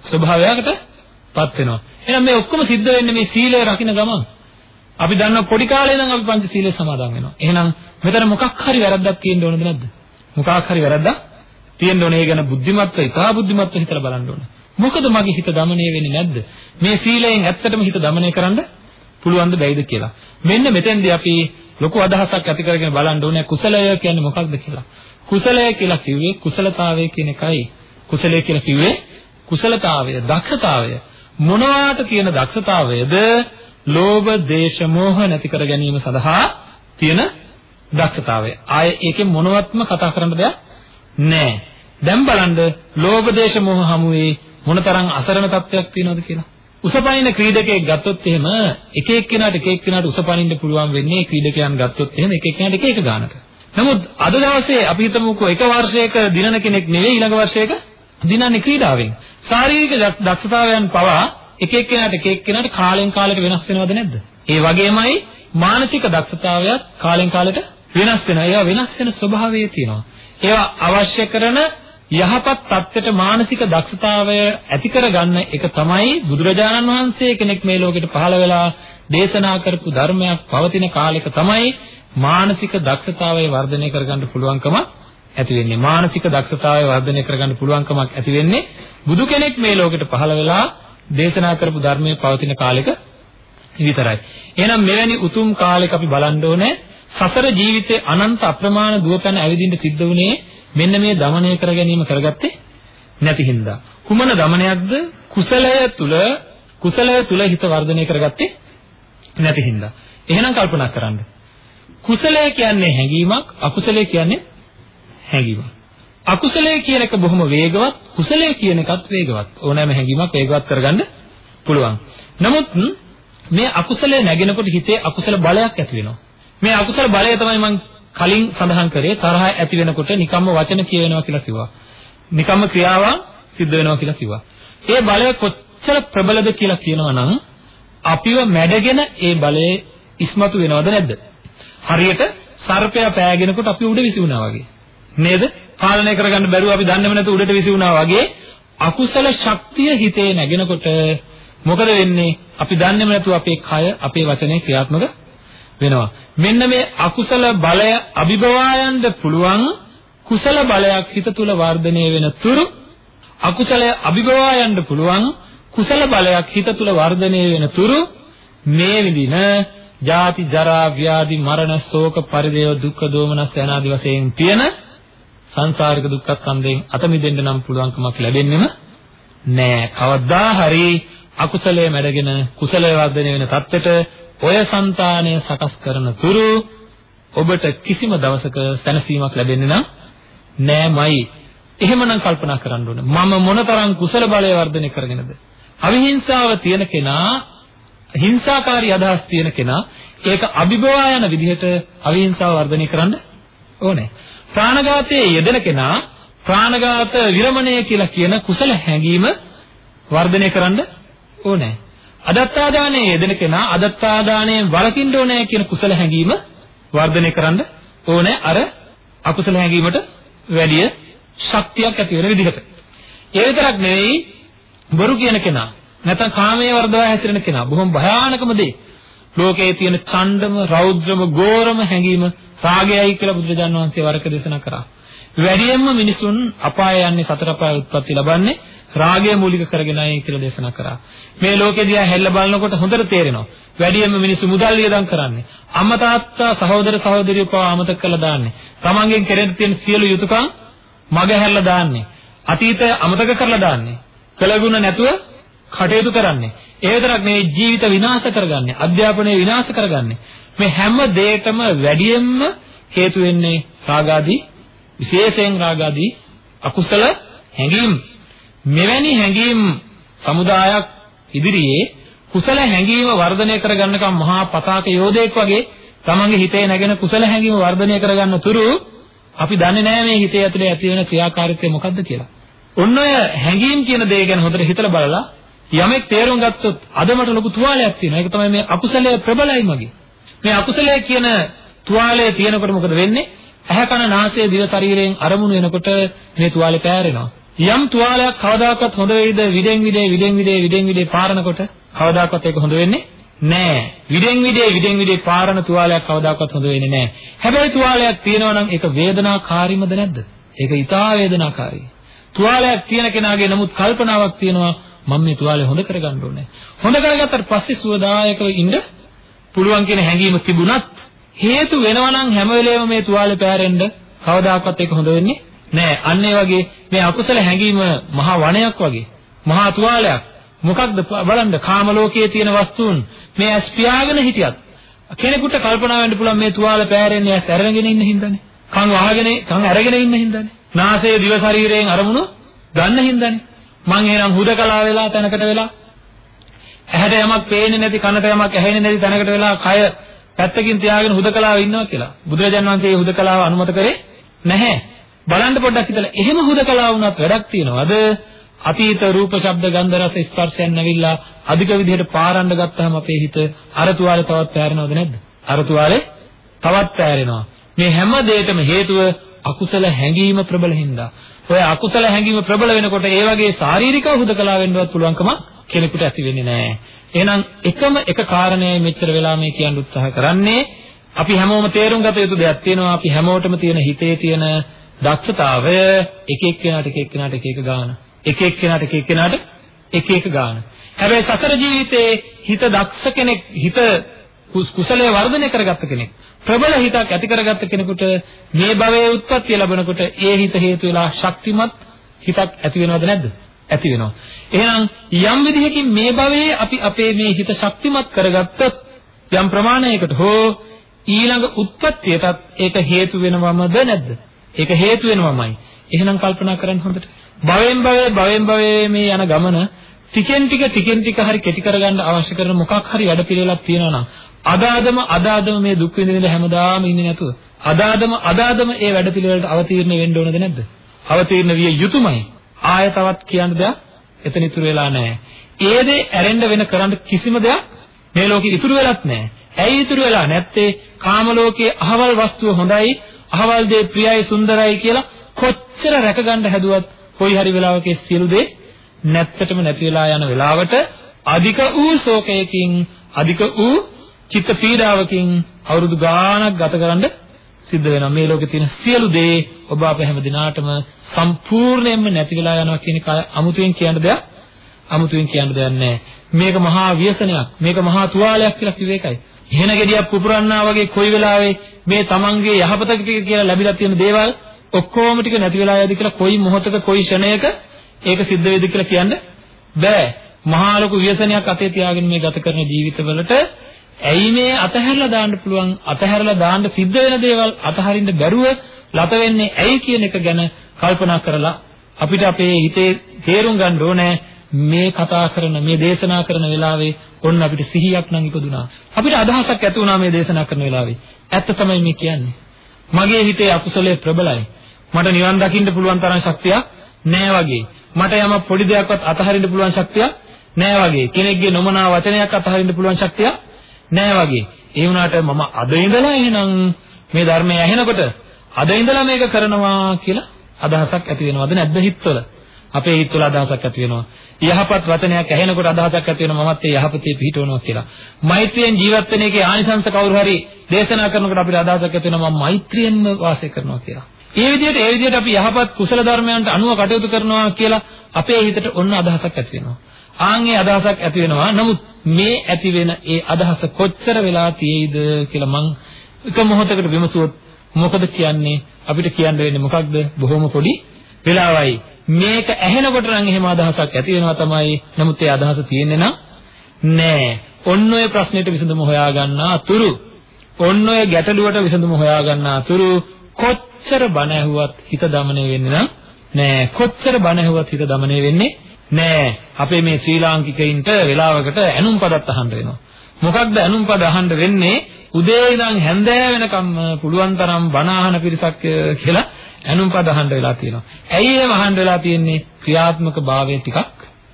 ස්වභාවයකටපත් වෙනවා. එහෙනම් මේ ඔක්කොම සිද්ධ වෙන්නේ මේ සීලය රකින්න ගමන්. අපි දන්න පොඩි කාලේ ඉඳන් අපි පංච සීලය සමාදන් වෙනවා. එහෙනම් මෙතන මොකක් හරි වැරද්දක් තියෙන්න ඕනද නැද්ද? මොකක් හරි වැරද්දක් තියෙන්න ඕනේ. ඒ ගැන බුද්ධිමත්ව, ඉතා බුද්ධිමත්ව හිතලා බලන්න ඕනේ. මොකද මගේ හිත দমনය වෙන්නේ නැද්ද? මේ සීලයෙන් ඇත්තටම හිත দমনය කරන්න පුළුවන්ද බැයිද කියලා. මෙන්න මෙතෙන්දී අපි ලොකු අදහසක් ඇති කරගෙන බලන්න ඕනේ කුසලය කියන්නේ මොකක්ද කියලා. කුසලය කියලා කිව්වේ කුසලතාවය කියන එකයි. කුසලය කියලා කිව්වේ කුසලතාවය, දක්ෂතාවය. මොනවාට තියෙන දක්ෂතාවයද? ලෝභ, දේශ, මෝහ නැති කර ගැනීම සඳහා තියෙන දක්ෂතාවය. ආය ඒකේ මොනවත්ම කතා කරන්න දෙයක් නැහැ. දැන් බලන්න ලෝභ, දේශ, මෝහ හමුවේ මොනතරම් අසරණ තත්වයක් තියෙනවද කියලා. උසපනින ක්‍රීඩකයෙක් ගත්තොත් එහෙම එක එක්කෙනාට එක එක්කෙනාට උසපනින්න පුළුවන් වෙන්නේ ක්‍රීඩකයන් ගත්තොත් එහෙම එක එක්කෙනාට එක එක ගානක. නමුත් අද දවසේ අපි හිතමුකෝ එක වර්ෂයක දිනන කෙනෙක් නෙවෙයි ඊළඟ වර්ෂයක දිනන්නේ ක්‍රීඩාවෙන්. ශාරීරික දක්ෂතාවයන් පවා එක එක්කෙනාට එක එක්කෙනාට කාලෙන් කාලයට වෙනස් වෙනවද නැද්ද? ඒ වගේමයි මානසික දක්ෂතාවයත් කාලෙන් කාලයට වෙනස් වෙනවා. ඒවා වෙනස් වෙන ස්වභාවය තියෙනවා. ඒවා අවශ්‍ය කරන යහපත් தත්ත්වයට මානසික දක්ෂතාවය ඇති කරගන්න එක තමයි බුදුරජාණන් වහන්සේ කෙනෙක් මේ ලෝකෙට පහළ වෙලා දේශනා කරපු ධර්මයක් පවතින කාලෙක තමයි මානසික දක්ෂතාවය වර්ධනය කරගන්න පුළුවන්කම ඇති වෙන්නේ මානසික දක්ෂතාවය වර්ධනය කරගන්න පුළුවන්කමක් ඇති වෙන්නේ බුදු කෙනෙක් මේ ලෝකෙට පහළ වෙලා දේශනා කරපු ධර්මයේ පවතින කාලෙක විතරයි. එහෙනම් මෙවැනි උතුම් කාලයක අපි බලන්න ඕනේ සසර ජීවිතේ අනන්ත අප්‍රමාණ දුවපැන ඇවිදින්න සිද්ධ වුණේ මෙන්න මේ দমনය කර ගැනීම කරගත්තේ නැති හින්දා. කුමන দমনයක්ද? කුසලය තුල කුසලය තුල හිත වර්ධනය කරගත්තේ නැති හින්දා. එහෙනම් කල්පනා කරන්න. කුසලය කියන්නේ හැඟීමක්, අකුසලය කියන්නේ හැඟීමක්. අකුසලයේ කියන එක බොහොම වේගවත් කුසලයේ කියන එකත් වේගවත් ඕනෑම හැඟීමක් වේගවත් කරගන්න පුළුවන් නමුත් මේ අකුසලයේ නැගෙනකොට හිතේ අකුසල බලයක් ඇති වෙනවා මේ අකුසල බලය තමයි මම කලින් සඳහන් කරේ තරහ ඇති වෙනකොට නිකම්ම වචන කියවෙනවා කියලා කිව්වා. නිකම්ම ක්‍රියාවන් සිද්ධ වෙනවා කියලා කිව්වා. ඒ බලය කොච්චර ප්‍රබලද කියලා කියනවා නම් අපිව මැඩගෙන ඒ බලය ඉස්මතු වෙනවද නැද්ද? හරියට සර්පයා පෑගෙනකොට අපි උඩ විසි වුණා වගේ. නේද? පාලනය කරගන්න බැරුව අපි දන්නේම නැතුව උඩට විසි වුණා වගේ අකුසල ශක්තිය හිතේ නැගෙනකොට මොකද වෙන්නේ? අපි දන්නේම නැතුව අපේ කය, අපේ වචනේ ක්‍රියාත්මක වෙනවා. මෙන්න මේ අකුසල බලය අභිබවා යන්න පුළුවන් කුසල බලයක් හිත තුල වර්ධනය වෙන තුරු අකුසලය අභිබවා යන්න පුළුවන් කුසල බලයක් හිත තුල වර්ධනය වෙන තුරු මේ විදින ජාති ජරා ව්‍යාධි මරණ ශෝක පරිදේව දුක්ඛ දෝමනස් යනාදි වශයෙන් තියෙන සංසාරික දුක්ඛ ස්කන්ධයෙන් අත මිදෙන්න නම් පුළුවන්කමක් ලැබෙන්නෙම නෑ කවදා හරි අකුසලයේ මැඩගෙන කුසලයේ වර්ධනය වෙන தත්වෙට ඔය సంతානය සකස් කරන තුරු ඔබට කිසිම දවසක සැනසීමක් ලැබෙන්නේ නම් නෑමයි. එහෙමනම් කල්පනා කරන්න ඕනේ. මම මොනතරම් කුසල බලය වර්ධනය කරගෙනද? අවිහිංසාව තියෙන කෙනා හිංසාකාරී අදහස් තියෙන කෙනා ඒක අභිභවා යන විදිහට අවිහිංසාව වර්ධනය කරන්න ඕනේ. ප්‍රාණඝාතයේ යෙදෙන කෙනා ප්‍රාණඝාත විරමණය කියලා කියන කුසල හැඟීම වර්ධනය කරන්න ඕනේ. අදත්තාදානයේ යෙදෙන කෙනා අදත්තාදානයෙන් වළකින්න ඕනේ කියන කුසල හැඟීම වර්ධනය කරන්න ඕනේ අර අකුසල හැඟීමට වැඩි ශක්තියක් ඇති වෙන විදිහට. ඒ විතරක් නෙවෙයි බොරු කියන කෙනා නැත්නම් කාමයේ වර්ධවා හැසිරෙන කෙනා බොහොම භයානකම දේ. ලෝකයේ තියෙන ඡණ්ඩම රෞද්‍රම ගෝරම හැඟීම රාගයයි කියලා බුදුරජාණන් වහන්සේ වරක දේශනා කරා. වැඩියෙන්ම මිනිසුන් අපාය යන්නේ සතර අපාය උත්පත්ති ලබන්නේ රාගය මූලික කරගෙනයි කියලා දේශනා කරා. මේ ලෝකෙ දිහා හැල්ල බලනකොට හොඳට තේරෙනවා. වැඩියෙන්ම මිනිස්සු මුදල් වියදම් කරන්නේ. අම්මා තාත්තා සහෝදර සහෝදරියෝ පවා අමතක කරලා දාන්නේ. තමන්ගෙන් කෙරෙන්න තියෙන සියලු යුතුයකම් මග හැරලා දාන්නේ. අතීතය අමතක කරලා දාන්නේ. කලගුණ නැතුව කටයුතු කරන්නේ. ඒ විතරක් නෙවෙයි ජීවිත විනාශ කරගන්නේ. අධ්‍යාපනය විනාශ කරගන්නේ. මේ හැම දෙයකම වැඩියෙන්ම හේතු වෙන්නේ රාගාදී විශේෂයෙන් රාගාදී අකුසල හැඟීම්. මෙවැනි හැඟීම් සමුදායක් ඉදිරියේ කුසල හැඟීම වර්ධනය කරගන්නකම් මහා පතාක යෝධයෙක් වගේ තමන්ගේ හිතේ නැගෙන කුසල හැඟීම වර්ධනය කරගන්න තුරු අපි දන්නේ නැහැ මේ හිතේ ඇතුලේ ඇති වෙන ක්‍රියාකාරීත්වය මොකක්ද කියලා. ඔන්න ඔය හැඟීම් කියන දේ ගැන හොඳට හිතලා බලලා යමෙක් තේරුම් ගත්තොත් අද මට ලොකු තුවාලයක් තියෙනවා. ඒක තමයි මේ අකුසලයේ ප්‍රබලයි මගේ. මේ අකුසලයේ කියන තුවාලය තියෙනකොට මොකද වෙන්නේ? ඇහැ කන නාසය දිව ශරීරයෙන් අරමුණු වෙනකොට මේ තුවාලේ පෑරෙනවා. යම් තුවාලයක් කවදාකවත් හොඳ වෙයිද විදෙන් විදේ විදෙන් විදේ විදෙන් විදේ පාරනකොට කවදාකවත් ඒක හොඳ වෙන්නේ නෑ. විදෙන් විදේ විදෙන් විදේ පාරන තුවාලයක් කවදාකවත් හොඳ වෙන්නේ නෑ. හැබැයි තුවාලයක් තියෙනවා නම් ඒක වේදනාකාරීමද නැද්ද? ඒක ඊටා වේදනාකාරී. තුවාලයක් තියෙන කෙනාගේ නමුත් කල්පනාවක් තියෙනවා මම මේ තුවාලය හොඳ කරගන්න ඕනේ. හොඳ කරගත්තට පස්සේ සුවදායකව ඉන්න පුළුවන් කියන හැඟීම තිබුණත් හේතු වෙනවා නම් හැම වෙලේම මේ තුවාලේ පෑරෙන්න කවදාකවත් ඒක හොඳ වෙන්නේ නෑ. අන්න ඒ වගේ මේ අකුසල හැඟීම මහා වණයක් වගේ. මහා තුවාලයක්. මොකක්ද බලන්න කාම ලෝකයේ තියෙන වස්තුන් මේ ඇස් පියාගෙන හිටියත් කෙනෙකුට කල්පනා වෙන්න පුළුවන් මේ තුවාල පෑරෙන්නේ ඇස් අරගෙන ඉන්න හින්දානේ. කන් වහගෙන කන් අරගෙන ඉන්න හින්දානේ. නාසය දිව ශරීරයෙන් අරමුණු ගන්න හින්දානේ. මං එහෙනම් හුදකලා වෙලා තැනකට වෙලා ඇහැට යමක් පේන්නේ නැති කනට යමක් ඇහෙන්නේ නැති තැනකට වෙලා කය පැත්තකින් තියාගෙන හුදකලාව ඉන්නවා කියලා. බුදුරජාණන් වහන්සේ හුදකලාව අනුමත කරේ නැහැ. බලන්න පොඩ්ඩක් හිතලා එහෙම හුදකලාව වුණත් වැඩක් තියනවද? අතීත රූප ශබ්ද ගන්ධ රස ස්පර්ශයන් නැවිලා අධික විදිහට පාරන්න ගත්තාම අපේ හිත අර තුවාලේ තවත් පෑරෙනවද නැද්ද? අර තුවාලේ තවත් පෑරෙනවා. මේ හැම දෙයකම හේතුව අකුසල හැඟීම ප්‍රබල හින්දා. ඔය අකුසල හැඟීම ප්‍රබල වෙනකොට ඒ වගේ ශාරීරික හුදකලා වෙන්නවත් පුළුවන්කම කෙනෙකුට ඇති වෙන්නේ නැහැ. එහෙනම් එකම එක කාරණේ මෙච්චර වෙලා මේ කියන්න උත්සාහ කරන්නේ අපි හැමෝම තේරුම් ගත යුතු දෙයක් තියෙනවා. අපි හැමෝටම තියෙන හිතේ තියෙන දක්ෂතාවය එක එක්කෙනාට එක එක්කෙනාට එක එක ගාන. එක එක්කෙනාට එක එක්කෙනාට එක එක ගාන. හැබැයි සසර ජීවිතේ හිත දක්ෂ කෙනෙක් හිත කුසලයේ වර්ධනය කරගත්ත කෙනෙක් ප්‍රබල හිතක් ඇති කරගත්ත කෙනෙකුට මේ භවයේ උත්පත්ති ලැබනකොට ඒ හිත හේතු වෙලා ශක්තිමත් හිතක් ඇති වෙනවද නැද්ද? ඇති වෙනවා. එහෙනම් යම් විදිහකින් මේ භවයේ අපි අපේ මේ හිත ශක්තිමත් කරගත්තොත් යම් ප්‍රමාණයකට හෝ ඊළඟ උත්පත්තියටත් ඒක හේතු වෙනවමද නැද්ද? ඒක හේතු වෙනවමයි. එහෙනම් කල්පනා කරන්න හොඳට. භවෙන් භවයේ භවෙන් භවයේ මේ යන ගමන ටිකෙන් ටික ටිකෙන් ටික හරි කෙටි කරගන්න අවශ්‍ය කරන මොකක් හරි වැඩපිළිවෙලක් තියෙනවා නම් අදාදම අදාදම මේ දුක් විඳින හැමදාම ඉන්නේ නැතුව අදාදම අදාදම ඒ වැඩපිළිවෙලට අවතීර්ණ වෙන්න ඕනද නැද්ද? අවතීර්ණ විය යුතුමයි. ආය තවත් කියන්න දෙයක් එතන ඉතුරු වෙලා නැහැ. ඒ දේ ඇරෙන්න වෙන කරන්න කිසිම දෙයක් මේ ලෝකෙ ඉතුරු වෙලත් නැහැ. ඇයි ඉතුරු වෙලා නැත්තේ? කාම ලෝකයේ අහවල් වස්තුව හොඳයි, අහවල් දේ ප්‍රියයි, සුන්දරයි කියලා කොච්චර රැකගන්න හැදුවත් කොයි හරි වෙලාවක සියලු දේ නැත්තටම නැති වෙලා යන වෙලාවට අධික වූ ශෝකයකින් අධික වූ චිත්ත පීඩාවකින් අවුරුදු ගාණක් ගත කරන්න සිද්ධ වෙනවා මේ ලෝකේ තියෙන සියලු දේ ඔබ අප හැම දිනාටම සම්පූර්ණයෙන්ම නැති වෙලා යනවා කියන එක අමුතුවෙන් කියන්න දෙයක් අමුතුවෙන් කියන්න දෙයක් නැහැ මේක මහා ව්‍යසනයක් මේක මහා තුවාලයක් කියලා කිව්ව එකයි. එහෙන ගෙඩියක් පුපුරන්නා වගේ කොයි වෙලාවෙ මේ තමන්ගේ යහපතට කියලා ලැබිලා තියෙන දේවල් ඔක්කොම ටික නැති වෙලා යයිද කියලා කොයි මොහොතක කොයි ෂණයක ඒක සිද්ධ වෙයිද කියලා කියන්න බෑ. මහා ලොකු ව්‍යසනයක් අතේ තියාගෙන මේ ගත කරන ජීවිතවලට ඇයි මේ අතහැරලා දාන්න පුළුවන්? අතහැරලා දාන්න සිද්ධ වෙන දේවල් අතහරින්න බැරුව ලත වෙන්නේ ඇයි කියන එක ගැන කල්පනා කරලා අපිට අපේ හිතේ තේරුම් ගන්න ඕනේ මේ කතා කරන මේ දේශනා කරන වෙලාවේ ඔන්න අපිට සිහියක් නම් ඉපදුනා. අපිට අදහසක් ඇති වුණා මේ දේශනා කරන වෙලාවේ. ඇත්ත තමයි මේ කියන්නේ. මගේ හිතේ අකුසලයේ ප්‍රබලයි. මට නිවන් දකින්න පුළුවන් තරම් ශක්තියක් නෑ වගේ. මට යම පොඩි දෙයක්වත් අතහරින්න පුළුවන් ශක්තියක් නෑ වගේ. කෙනෙක්ගේ නොමනා වචනයක් අතහරින්න පුළුවන් ශක්තියක් නෑ වගේ. ඒ වුණාට මම අද ඉඳලා එහෙනම් මේ ධර්මය ඇහෙනකොට අද ඉඳලා මේක කරනවා කියලා අදහසක් ඇති වෙනවද නැද්ද හිතවල? අපේ හිතවල අදහසක් ඇති වෙනවා. යහපත් වචනයක් ඇහෙනකොට අදහසක් ඇති වෙනවා මමත් ඒ යහපතේ පිහිටවනවා කියලා. මෛත්‍රියෙන් ජීවත් වෙන එකේ ආනිසංස කවුරු හරි දේශනා කරනකොට අපිට අදහසක් ඇති වෙනවා මම මෛත්‍රියෙන්ම වාසය කරනවා කියලා. ඒ විදිහට ඒ විදිහට අපි යහපත් කුසල ධර්මයන්ට අනුව කටයුතු කරනවා කියලා අපේ හිතට ඔන්න අදහසක් ඇති වෙනවා. ආන්ගේ අදහසක් ඇති වෙනවා. නමුත් මේ ඇති වෙන ඒ අදහස කොච්චර වෙලා තියෙයිද කියලා මං එක මොහොතකට විමසුවොත් මොකද කියන්නේ? අපිට කියන්න වෙන්නේ මොකක්ද? බොහොම පොඩි වෙලාවයි. මේක ඇහෙනකොට නම් එහෙම අදහසක් ඇති වෙනවා තමයි. නමුත් ඒ අදහස තියෙන්නේ නෑ. ඔන්න ඔය ප්‍රශ්නෙට විසඳුම හොයාගන්න අතුරු ඔන්න ඔය ගැටලුවට විසඳුම හොයාගන්න අතුරු කොච්චර බණ ඇහුවත් හිත දමණය වෙන්නේ නෑ. කොච්චර බණ ඇහුවත් හිත දමණය වෙන්නේ නෑ. අපේ මේ ශ්‍රී ලාංකිකයින්ට වෙලාවකට ඇනුම් පදත් අහන්න වෙනවා. මොකක්ද ඇනුම් පද අහන්න වෙන්නේ? උදේ ඉඳන් හැන්දෑ වෙනකම් පුළුවන් තරම් බණ අහන පිරිසක් කියලා ඇනුම් පද අහන්න වෙලා තියෙනවා. ඇයි එහෙම අහන්න වෙලා තියෙන්නේ? ක්‍රියාත්මක භාවය ටිකක්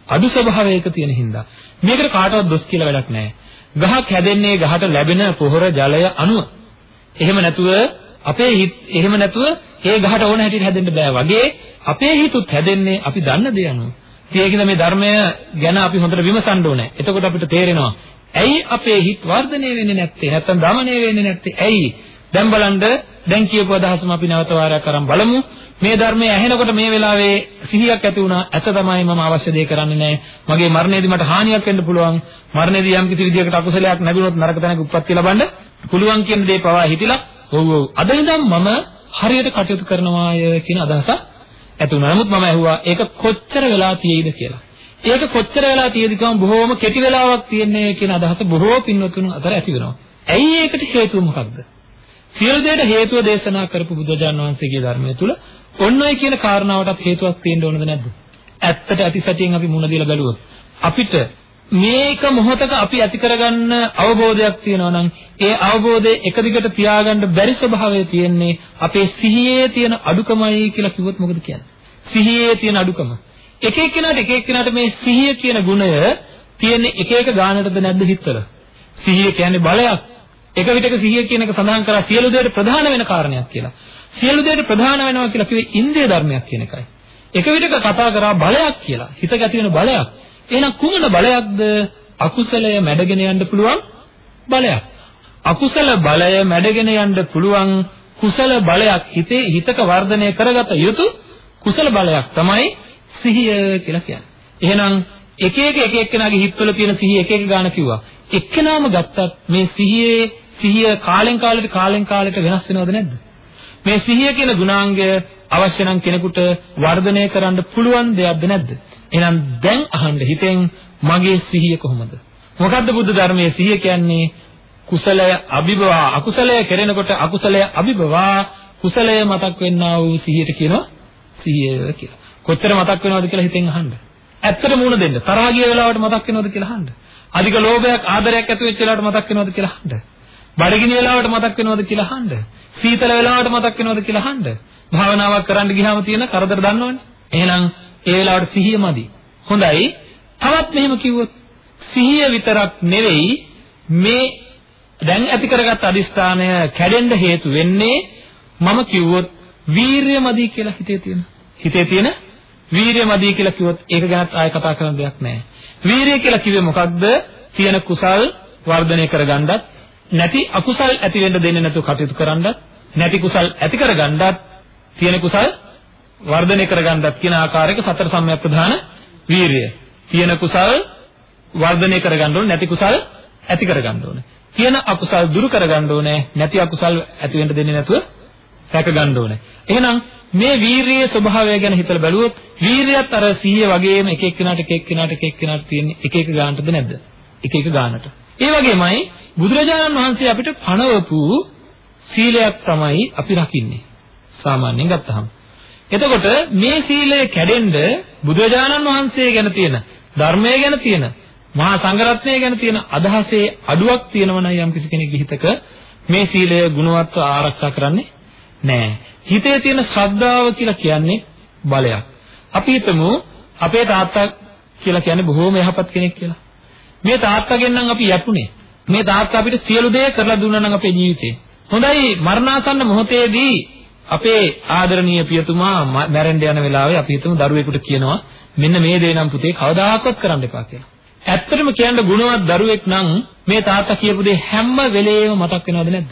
අඩු ස්වභාවයක තියෙන හින්දා. මේකට කාටවත් දොස් කියලා වැඩක් නැහැ. ගහක් හැදෙන්නේ ගහට ලැබෙන පොහොර ජලය අනුව. එහෙම නැතුව අපේ හිත එහෙම නැතුව ඒ ගහට ඕන හැටියට හැදෙන්න බෑ වගේ අපේ හිතුත් හැදෙන්නේ අපි දන්න දේ අනුව. ඒකද මේ ධර්මය ගැන අපි හොඳට විමසන්න ඕනේ. එතකොට අපිට තේරෙනවා ඇයි අපේ හිත වර්ධනය වෙන්නේ නැත්තේ? නැත්තම් দমনය වෙන්නේ නැත්තේ? ඇයි? දැන් බලන්න දැන් කියපු අදහසම අපි නැවත වාරයක් අරන් බලමු. මේ ධර්මයේ ඇහෙනකොට මේ වෙලාවේ සිහියක් ඇති වුණා. ඇත තමයි මම අවශ්‍ය දේ කරන්නේ නැහැ. මගේ මරණයේදී මට හානියක් වෙන්න පුළුවන්. මරණයේදී යම් කිසි විදියකට අකුසලයක් නැගුණොත් නරක තැනක උප්පත්ති ලබන්න පුළුවන් කියන දේ පවා හිතිලා ඔව් ඔව්. අද ඉඳන් මම හරියට කටයුතු කරනවාය කියන අදහසක් ඇති වුණා. නමුත් මම ඇහුවා ඒක කොච්චර වෙලා තියෙයිද කියලා. ඒක කොච්චර වෙලා තියෙද කියම බොහෝම කෙටි වෙලාවක් තියෙන්නේ කියන අදහස බොහෝ පින්වතුන් අතර ඇති වෙනවා. ඇයි ඒකට හේතුව මොකක්ද? සියලු දෙයට හේතුව දේශනා කරපු බුදුජාන් වහන්සේගේ ධර්මය තුල ඔන්න ඔය කියන කාරණාවටත් හේතුවක් තියෙන්න ඕනද නැද්ද? ඇත්තට ඇතිසතියෙන් අපි මුණ දීලා බැලුවොත් අපිට මේක මොහොතක අපි ඇති කරගන්න අවබෝධයක් තියෙනවා නම් ඒ අවබෝධය එක දිගට තියාගන්න බැරි ස්වභාවය තියෙන්නේ අපේ සිහියේ තියෙන අඩුකමයි කියලා කිව්වොත් මොකද කියන්නේ? සිහියේ තියෙන අඩුකම. එක එක්කෙනාට එක එක්කෙනාට මේ සිහිය කියන ගුණය තියෙන එක එක ගානටද නැද්ද හිතවල? සිහිය කියන්නේ බලයක්. එක විටක සිහිය කියන එක සඳහන් කරා සියලු දේට ප්‍රධාන වෙන කාරණයක් කියලා. සියලු දේට ප්‍රධාන වෙනවා කියලා කිව්වේ ඉන්ද්‍රිය ධර්මයක් කියන එකයි. එක විටක කතා කරා බලයක් කියලා. හිත ගැති වෙන බලයක්. එහෙනම් කුමන බලයක්ද? අකුසලය මැඩගෙන යන්න පුළුවන් බලයක්. අකුසල බලය මැඩගෙන යන්න පුළුවන් කුසල බලයක් හිතේ හිතක වර්ධනය කරගත යුතු කුසල බලයක් තමයි සිහිය කියලා කියන්නේ. එහෙනම් එක එක එක එක්කෙනාගේ හිතවල තියෙන සිහිය එක එක ගාන කිව්වා. එක්කෙනාම ගත්තත් මේ සිහියේ සිහිය කාලෙන් කාලෙට කාලෙන් කාලෙට වෙනස් වෙනවද නැද්ද? මේ සිහිය කියන ගුණාංගය අවශ්‍ය නම් කෙනෙකුට වර්ධනය කරන්න පුළුවන් දෙයක්ද නැද්ද? එහෙනම් දැන් අහන්න හිතෙන් මගේ සිහිය කොහොමද? මොකද්ද බුද්ධ ධර්මයේ සිහිය කියන්නේ? කුසලය අභිභවා අකුසලය කෙරෙනකොට අකුසලය අභිභවා කුසලය මතක් වෙන්නා වූ සිහියට කියනවා සිහිය කියලා. කොච්චර මතක් වෙනවද කියලා හිතෙන් අහන්න. ඇත්තට මූණ දෙන්න. තරහ ගිය වෙලාවට මතක් වෙනවද කියලා අහන්න. අධික ලෝභයක් ආදරයක් ඇති වෙච්ච වෙලාවට මතක් වෙනවද කියලා අහන්න. බඩගිනි වෙලාවට මතක් වෙනවද කියලා අහන්න. සීතල වෙලාවට මතක් වෙනවද කියලා අහන්න. භාවනාවක් කරන්න ගියාම තියෙන කරදර දන්නවනේ. එහෙනම් ඒ වෙලාවට සිහිය මදි. හොඳයි. තවත් මෙහෙම කිව්වොත් සිහිය විතරක් නෙවෙයි මේ දැන් ඇති කරගත් අදිස්ථානය කැඩෙන්න හේතු වෙන්නේ මම කිව්වොත් වීරිය මදි කියලා හිතේ තියෙන. හිතේ තියෙන වීරිය මදි කියලා කිව්වොත් ඒක ගැනත් ආයෙ කතා කරන්න දෙයක් නැහැ. වීරිය කියලා කිව්වේ මොකක්ද? තියෙන කුසල් වර්ධනය කරගන්නත් නැති අකුසල් ඇති වෙන්න දෙන්නේ නැතුව කටයුතු කරන්නත් නැති කුසල් ඇති කරගන්නත් තියෙන කුසල් වර්ධනය කරගන්නත් කියන ආකාරයක සතර සම්‍යක් ප්‍රධාන වීරිය. තියෙන කුසල් වර්ධනය කරගන්න ඕනේ නැති කුසල් ඇති කරගන්න ඕනේ. තියෙන අකුසල් දුරු කරගන්න ඕනේ. නැති අකුසල් ඇති වෙන්න දෙන්නේ නැතුව රැක ගන්න ඕනේ. එහෙනම් මේ වීරියේ ස්වභාවය ගැන හිතලා බැලුවොත් වීරියත් අර සිහිය වගේම එක එක්කෙනාට එක එක්කෙනාට එක එක්කෙනාට තියෙන එක එක ගානටද නැද්ද? එක එක ගානට. ඒ වගේමයි බුදුරජාණන් වහන්සේ අපිට පණවපු සීලයක් තමයි අපි රකින්නේ. සාමාන්‍යයෙන් ගත්තහම. එතකොට මේ සීලය කැඩෙන්න බුදුරජාණන් වහන්සේ ගැන තියෙන ධර්මය ගැන තියෙන මහා සංඝරත්නය ගැන තියෙන අදහසේ අඩුවක් තියෙනවා නම් යම් කිසි කෙනෙක්ගේ හිතක මේ සීලය ගුණවත්ව ආරක්ෂා කරන්නේ නැහැ. හිතේ තියෙන ශ්‍රද්ධාව කියලා කියන්නේ බලයක්. අපි හිතමු අපේ තාත්තා කියලා කියන්නේ බොහෝම යහපත් කෙනෙක් කියලා. මේ තාත්තාගෙන් නම් අපි යටුනේ. මේ තාත්තා අපිට සියලු දේ කරලා දුන්නා නම් අපේ ජීවිතේ. හොඳයි මරණාසන්න මොහොතේදී අපේ ආදරණීය පියතුමා මැරෙන්න යන වෙලාවේ අපි හිතමු දරුවෙකුට කියනවා මෙන්න මේ දේ නම් පුතේ කවදාකවත් කරන්න එපා කියලා. ඇත්තටම කියන්න ගුණවත් දරුවෙක් නම් මේ තාත්තා කියපු දේ හැම වෙලේම මතක් වෙනවද නැද්ද?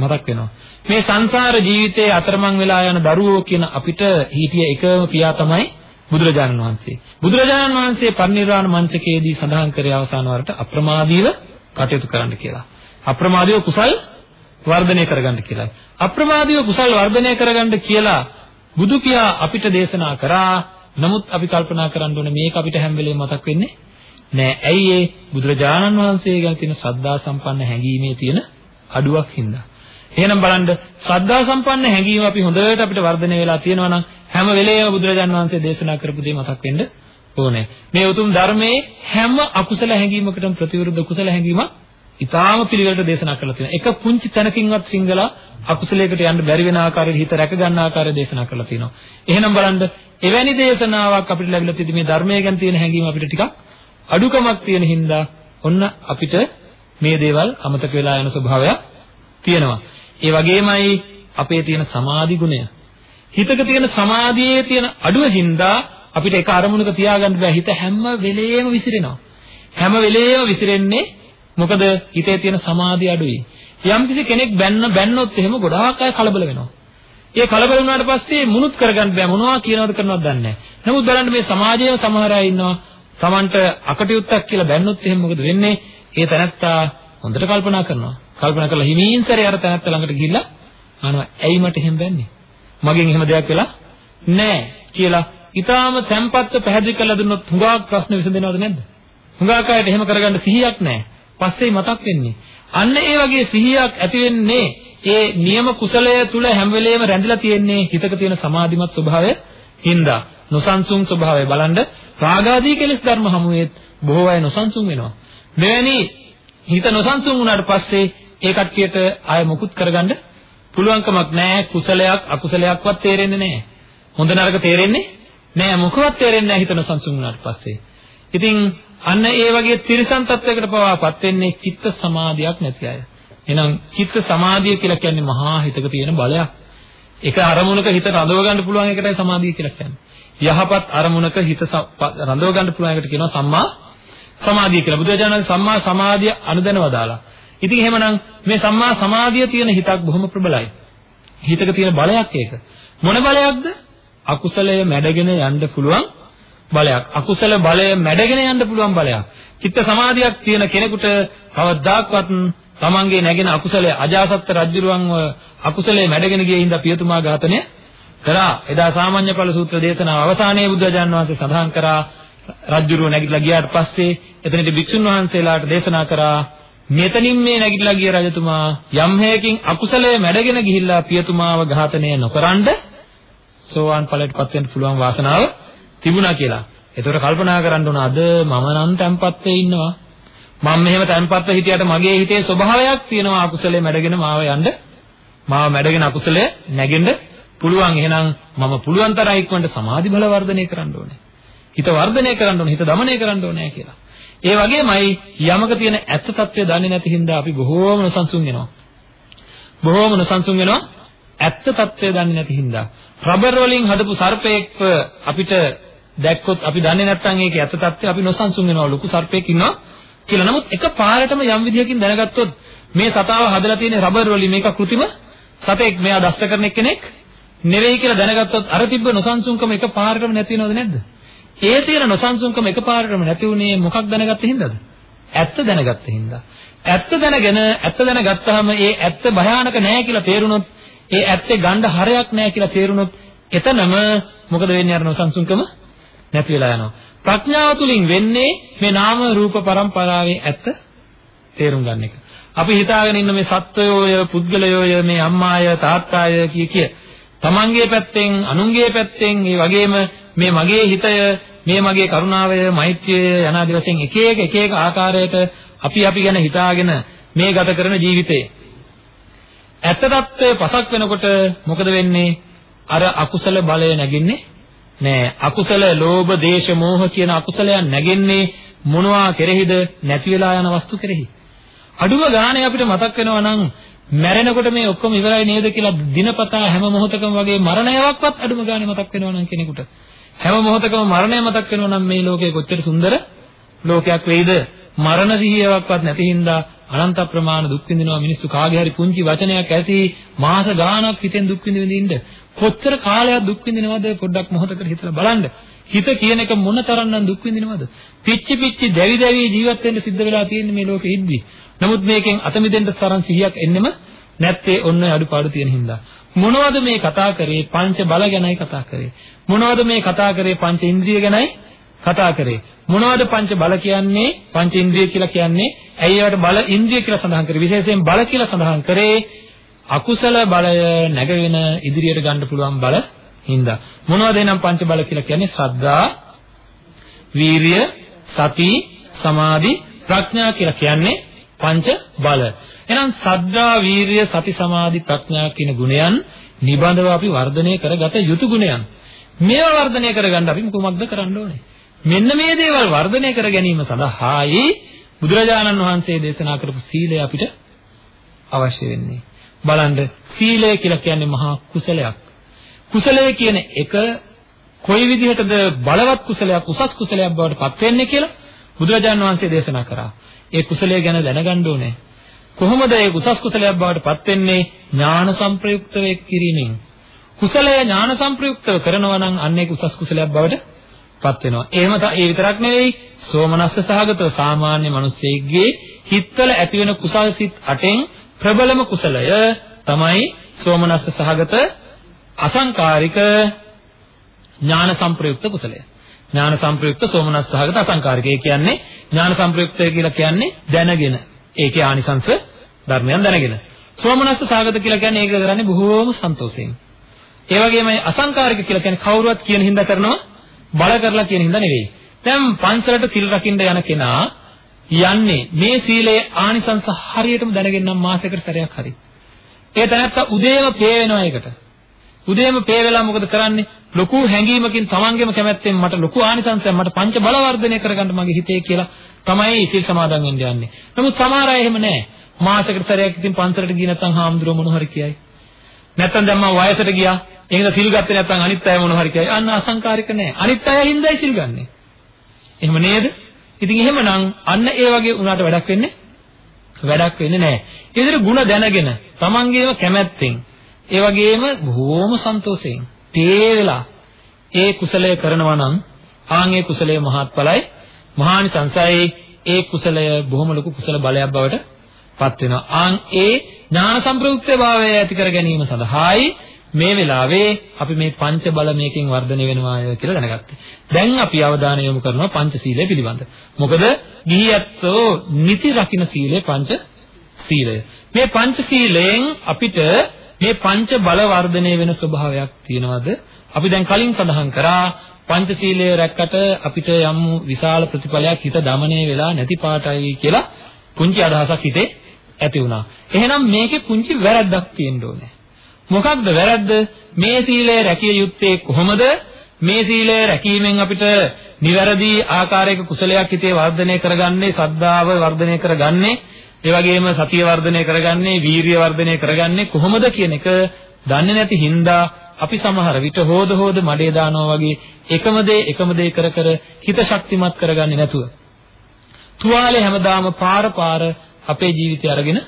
මතක් වෙනවා. මේ සංසාර ජීවිතයේ අතරමං වෙලා යන දරුවෝ කියන අපිට හිටිය එකම පියා තමයි බුදුරජාණන් වහන්සේ. බුදුරජාණන් වහන්සේ පරිනිර්වාණ මංචකයේදී සඳහන් කරේ අවසාන වරට අප්‍රමාදීව කටයුතු කරන්න කියලා. අප්‍රමාදීව කුසල් වර්ධනය කරගන්න කියලා. අප්‍රමාදීව කුසල් වර්ධනය කරගන්න කියලා බුදු පියා අපිට දේශනා කරා. නමුත් අපි කල්පනා කරන්න ඕනේ මේක අපිට හැම වෙලේම මතක් වෙන්නේ නෑ. ඇයි ඒ බුදුරජාණන් වහන්සේ ගැන තියෙන ශ්‍රද්ධා සම්පන්න හැඟීමේ තියෙන අඩුවක් හින්දා. එහෙනම් බලන්න ශ්‍රද්ධා සම්පන්න හැඟීම අපි හොඳට අපිට වර්ධනය වෙලා තියෙනවා නම් හැම වෙලේම බුදුරජාණන් වහන්සේ දේශනා කරපු දේ මතක් වෙන්න ඕනේ. මේ උතුම් ධර්මයේ හැම අකුසල හැඟීමකටම ප්‍රතිවිරුද්ධ කුසල හැඟීමක් ඊටාම පිළිවෙලට දේශනා කරලා තියෙනවා. එක පුංචි තැනකින්වත් සිංගලා අකුසලයකට යන්න බැරි වෙන ආකාරයට හිත රැක ගන්න ආකාරය දේශනා කරලා තියෙනවා. එහෙනම් බලන්න එවැනි දේශනාවක් අපිට ලැබිලා තියෙදි මේ ධර්මය ගැන තියෙන හැඟීම අපිට ටිකක් අඩුකමක් තියෙන හින්දා ඔන්න අපිට මේ දේවල් අමතක වෙලා යන ස්වභාවයක් තියෙනවා. ඒ වගේමයි අපේ තියෙන සමාධි ගුණය. හිතක තියෙන සමාධියේ තියෙන අඩුව හින්දා අපිට එක අරමුණක තියාගන්න බෑ. හිත හැම වෙලේම විසිරෙනවා. හැම වෙලේම විසිරෙන්නේ මොකද හිතේ තියෙන සමාධිය අඩුයි. යම් කිසි කෙනෙක් බැන්න බැන්නොත් එහෙම ගොඩාක් අය කලබල වෙනවා. ඒ කලබල වුණාට පස්සේ මුනුත් කරගන්න බෑ මොනවා කියනවද කරනවද දන්නේ නැහැ. නමුත් බලන්න මේ සමාජයේ සමහර අය ඉන්නවා Tamanට අකටයුත්තක් කියලා බැන්නොත් එහෙම මොකද වෙන්නේ? ඒ තැනත්තා හොඳට කල්පනා කරනවා. කල්පනා කරලා හිමින් සැරේ අර තැනත්තා ළඟට ගිහිල්ලා අහනවා ඇයි මට එහෙම බැන්නේ? මගෙන් එහෙම දෙයක් වෙලා නැහැ කියලා ඊටාම තැම්පත්ව පැහැදිලි කරලා දුන්නොත් හුඟක් ප්‍රශ්න විසඳෙනවද නැද්ද? හුඟක් අයට එහෙම කරගන්න සිහියක් නැහැ. පස්සේ මතක් වෙන්නේ. අන්න ඒ වගේ සිහියක් ඇති වෙන්නේ ඒ නියම කුසලය තුල හැම වෙලෙම රැඳිලා තියෙන්නේ හිතක තියෙන සමාධිමත් ස්වභාවය හින්දා. නොසන්සුන් ස්වභාවය බලන්න රාගාදී කෙලෙස් ධර්ම හමුවේත් බොහෝ අය නොසන්සුන් වෙනවා. මෙවැනි හිත නොසන්සුන් වුණාට පස්සේ ඒ කට්ටියට ආය මුකුත් කරගන්න පුළුවන්කමක් නැහැ. කුසලයක් අකුසලයක්වත් තේරෙන්නේ නැහැ. හොඳ නරක තේරෙන්නේ නැහැ. මොකවත් තේරෙන්නේ නැහැ හිත නොසන්සුන් වුණාට පස්සේ. ඉතින් අන්න ඒ වගේ තිරසන් තත්වයකට පවාපත් වෙන්නේ චිත්ත සමාධියක් නැති අය. එහෙනම් චිත්ත සමාධිය කියලා කියන්නේ මහා හිතක තියෙන බලයක්. එක අරමුණක හිත රඳව ගන්න පුළුවන් එකටයි සමාධිය කියලා කියන්නේ. යහපත් අරමුණක හිත රඳව ගන්න පුළුවන් එකට කියනවා සම්මා සමාධිය කියලා. බුදුරජාණන් සම්මා සමාධිය අනුදැනව දාලා. ඉතින් එහෙමනම් මේ සම්මා සමාධිය තියෙන හිතක් බොහොම ප්‍රබලයි. හිතක තියෙන බලයක් ඒක. මොන බලයක්ද? අකුසලය මැඩගෙන යන්න පුළුවන් බලයක්. අකුසල බලය මැඩගෙන යන්න පුළුවන් බලයක්. චිත්ත සමාධියක් තියෙන කෙනෙකුට කවදාක්වත් තමන්ගේ නැගෙන අකුසලයේ අජාසත් රජුරුවන්ව අකුසලයේ මැඩගෙන ගියේ හින්දා පියතුමා ඝාතනය කරා. එදා සාමාන්‍ය ඵල සූත්‍ර දේශනාව අවසානයේ බුදුරජාණන් වහන්සේ සඳහන් කරා රජුරුව නැගිටලා ගියාට පස්සේ එතනදී භික්ෂුන් වහන්සේලාට දේශනා කරා මෙතනින් මේ නැගිටලා ගිය රජතුමා යම් හේකින් අකුසලයේ මැඩගෙන ගිහිල්ලා පියතුමාව ඝාතනය නොකරනද සෝවාන් ඵලයටපත් වෙන්න පුළුවන් වාසනාව තිබුණා කියලා. ඒතකොට කල්පනා කරන්න ඕන අද මම නම් තැම්පත් ඉන්නවා. මම මෙහෙම තැම්පත්ව හිටියට මගේ හිතේ ස්වභාවයක් තියෙනවා අකුසලයේ මැඩගෙන මාව යන්න. මාව මැඩගෙන අකුසලයේ නැගෙන්න පුළුවන්. එහෙනම් මම පුළුවන් තරම් ඉක්මනට සමාධි බල වර්ධනය කරන්න ඕනේ. හිත වර්ධනය කරන්න ඕනේ, හිත දමනය කරන්න ඕනේ කියලා. ඒ වගේමයි යමක තියෙන ඇත්ත తත්වය දන්නේ නැති හින්දා අපි බොහෝම නොසන්සුන් වෙනවා. බොහෝම නොසන්සුන් වෙනවා ඇත්ත తත්වය දන්නේ නැති හින්දා. රබර් වලින් හදපු සර්පයෙක්ව අපිට දැක්කොත් අපි දන්නේ නැත්නම් ඒකේ ඇත්ත తත්වය අපි නොසන්සුන් වෙනවා ලොකු සර්පයෙක් ඉන්නවා කියලා. නමුත් එක පාරටම යම් විදියකින් දැනගත්තොත් මේ සතාව හදලා තියෙන රබර් වලින් මේක કૃතිම සතෙක් මෙයා දෂ්ට කරන කෙනෙක් නෙවෙයි කියලා දැනගත්තොත් අර තිබ්බ නොසන්සුන්කම එක පාරටම නැති වෙනවද නැද්ද? ඒ තියෙන නොසන්සුන්කම එක පාරටම නැති වුණේ මොකක් දැනගත්තේ හින්දාද? ඇත්ත දැනගත්ත හින්දා. ඇත්ත දැනගෙන ඇත්ත දැනගත්තාම ඒ ඇත්ත භයානක නෑ කියලා තේරුනොත් ඒ ඇත්තේ ගණ්ඩ හරයක් නෑ කියලා තේරුනොත් එතනම මොකද වෙන්නේ අර නොසන්සුන්කම නැති වෙලා යනවා. ප්‍රඥාව තුලින් වෙන්නේ මේ නාම රූප પરම්පරාවේ ඇත්ත තේරුම් ගන්න එක. අපි හිතාගෙන ඉන්න මේ සත්වයෝය පුද්ගලයෝය මේ අම්මාය තාත්තාය කිය කිය තමන්ගේ පැත්තෙන් අනුන්ගේ පැත්තෙන් ඒ වගේම මේ මගේ හිතය මේ මගේ කරුණාවය මෛත්‍රිය යනාදී වශයෙන් එක එක එක එක ආකාරයට අපි අපි ගැන හිතාගෙන මේ ගත කරන ජීවිතේ. ඇත්ත తත්වයේ පසක් වෙනකොට මොකද වෙන්නේ? අර අකුසල බලය නැගින්නේ නෑ. අකුසල ලෝභ දේශ මෝහ කියන අකුසලයන් නැගෙන්නේ මොනවා කෙරෙහිද? නැති වෙලා යන වස්තු කෙරෙහි. අඩුව ගානේ අපිට මතක් වෙනවා නම් මැරෙනකොට මේ ඔක්කොම ඉවරයි නේද කියලා දිනපතා හැම මොහොතකම වගේ මරණයවක්වත් අඩුම ගානේ මතක් වෙනවා නම් කෙනෙකුට. හැම මොහොතකම මරණය මතක් වෙනවා නම් මේ ලෝකේ කොච්චර සුන්දර ලෝකයක් වෙයිද? මරණ සිහියාවක්වත් නැති හින්දා අනන්ත ප්‍රමාණ දුක් විඳිනවා මිනිස්සු. කාගේ හරි පුංචි වචනයක් ඇති මාස ගාණක් හිතෙන් දුක් විඳින්න කොච්චර කාලයක් දුක් විඳිනවද පොඩ්ඩක් මොහොතකට හිතලා බලන්න. හිත කියන එක මොන තරම්නම් දුක් විඳිනවද? පිච්චි පිච්චි දැවි දැවි ජීවත් වෙන්න සිද්ධ වෙලා තියෙන්නේ මේ ලෝකෙ ඉද්දි. නමුත් මේකෙන් අත මිදෙන්න තරම් සිහියක් එන්නෙම නැත්තේ ඔන්න අඩුපාඩු තියෙන හින්දා. මොනවද මේ කතා කරේ? පංච බල ගැනයි කතා කරේ. මොනවද මේ කතා කරේ? පංච ඉන්ද්‍රිය ගැනයි කතා කරේ. මොනවද පංච බල කියන්නේ? පංච ඉන්ද්‍රිය කියලා කියන්නේ ඇයි ඒවට බල ඉන්ද්‍රිය කියලා සඳහන් කරේ? විශේෂයෙන් බල කියලා සඳහන් කරේ අකුසල බලය නැගවෙන ඉදිරියට ගන්න පුළුවන් බල හින්දා. මොනවද එනම් පංච බල කියලා කියන්නේ? ශ්‍රද්ධා වීරිය සති සමාධි ප්‍රඥා කියලා කියන්නේ පංච බල. එහෙනම් ශ්‍රද්ධා වීරිය සති සමාධි ප්‍රඥා කියන ගුණයන් නිබඳව අපි වර්ධනය කරගත යුතු ගුණයන් මේවා වර්ධනය කරගන්න අපි මොකක්ද කරන්න ඕනේ මෙන්න මේ දේවල් වර්ධනය කර ගැනීම සඳහායි බුදුරජාණන් වහන්සේ දේශනා කරපු සීලය අපිට අවශ්‍ය වෙන්නේ. බලන්න සීලය කියලා කියන්නේ මහා කුසලයක්. කුසලය කියන එක කොයි විදිහටද බලවත් කුසලයක් උසස් කුසලයක් බවට පත් වෙන්නේ කියලා බුදුරජාණන් වහන්සේ දේශනා කරා. ඒ කුසලය ගැන දැනගන්න ඕනේ. කොහොමද ඒ උසස් කුසලයක් බවට පත් වෙන්නේ? ඥාන සංප්‍රයුක්තව කිරීමෙන්. කුසලය ඥාන සංප්‍රයුක්තව කරනවා නම් අන්න ඒක උසස් කුසලයක් බවට පත් වෙනවා. එහෙම ඒ විතරක් නෙවෙයි සෝමනස්ස සහගතව සාමාන්‍ය මිනිස්සෙක්ගේ හිතවල ඇති වෙන කුසල් සිත් අටෙන් ප්‍රබලම කුසලය තමයි සෝමනස්ස සහගත අසංකාරික ඥාන සංප්‍රයුක්ත කුසලය. ඥාන සංප්‍රයුක්ත සෝමනස්ස සහගත අසංකාරික. ඒ කියන්නේ ඥාන සංප්‍රයුක්තය කියලා කියන්නේ දැනගෙන. ඒකේ ආනිසංස ධර්මයන් දැනගෙන. සෝමනස්ස සහගත කියලා කියන්නේ ඒක කරන්නේ බොහෝම සන්තෝෂයෙන්. ඒ වගේමයි අසංකාරික කියලා කියන්නේ කවුරුවත් කියන හින්දා කරනවා බල කරලා කියන හින්දා නෙවෙයි. දැන් පන්සලට සිල් රකින්න යන කෙනා යන්නේ මේ සීලයේ ආනිසංස හරියටම දැනගෙන නම් මාසයකට සැරයක් හරි. ඒ තැනත්තා උදේම පේ වෙනවා ඒකට. උදේම පේ වෙලා මොකද කරන්නේ? ලොකු හැඟීමකින් තමන්ගේම කැමැත්තෙන් මට ලොකු ආනිසංසයක් මට පංච බල වර්ධනය කරගන්න මගේ හිතේ කියලා තමයි සිල් සමාදන් වෙන්න යන්නේ. නමුත් සමහර අය එහෙම නැහැ. මාසයකට සැරයක් ඉතින් පන්සලට ගියේ නැත්නම් හාමුදුරුවෝ මොන හරි කියයි. නැත්නම් දැන් මම වයසට ගියා. එහෙනම් සිල් ගත්තේ නැත්නම් අනිත් අය මොන හරි කියයි. අන්න අසංකාරික නැහැ. අනිත් අය හින්දායි සිල් ගන්නෙ. එහෙම නේද? ඉතින් එහෙමනම් අන්න ඒ වගේ උනාට වැඩක් වෙන්නේ වැඩක් වෙන්නේ නැහැ. ඒ විදිහට ಗುಣ දැනගෙන තමන්ගේම කැමැත්තෙන් ඒ වගේම බොහොම සන්තෝෂයෙන් තේ වෙලා ඒ කුසලය කරනවා නම් ආන් ඒ කුසලයේ මහත්ඵලයි මහානි සංසයයි ඒ කුසලය බොහොම ලොකු කුසල බලයක් බවට පත් වෙනවා. ආන් ඒ ඥාන සම්ප්‍රයුක්තභාවය ඇති කර ගැනීම සඳහායි මේ වෙලාවේ අපි මේ පංච බලමයකින් වර්ධනය වෙනවාය කියලා දැනගත්තා. දැන් අපි අවධානය යොමු කරනවා පංචශීලය පිළිබඳ. මොකද ගිහියත්ෝ නිති රකින්න සීලය පංච සීලය. මේ පංචශීලයෙන් අපිට මේ පංච බල වර්ධනය වෙන ස්වභාවයක් තියනවාද? අපි දැන් කලින් සඳහන් කරා පංචශීලය රැක්කට අපිට යම් විශාල ප්‍රතිඵලයක් හිත දමණය වෙලා නැති පාටයි කියලා කුංචි අදහසක් හිතේ ඇති වුණා. එහෙනම් මේකේ පුංචි වැරද්දක් තියෙන්න ඕනේ. මොකක්ද වැරද්ද? මේ සීලය රැකිය යුත්තේ කොහොමද? මේ සීලය රැකීමෙන් අපිට නිවැරදි ආකාරයක කුසලයක් හිතේ වර්ධනය කරගන්නේ, සද්ධාව වර්ධනය කරගන්නේ, ඒ වගේම සතිය වර්ධනය කරගන්නේ, වීරිය වර්ධනය කරගන්නේ කොහොමද කියන එක දන්නේ නැති හින්දා අපි සමහර විට හොද හොද මඩේ දානවා වගේ එකම දේ එකම දේ කර කර හිත ශක්තිමත් කරගන්නේ නැතුව තුවාලේ හැමදාම පාර පාර අපේ ජීවිතය අරගෙන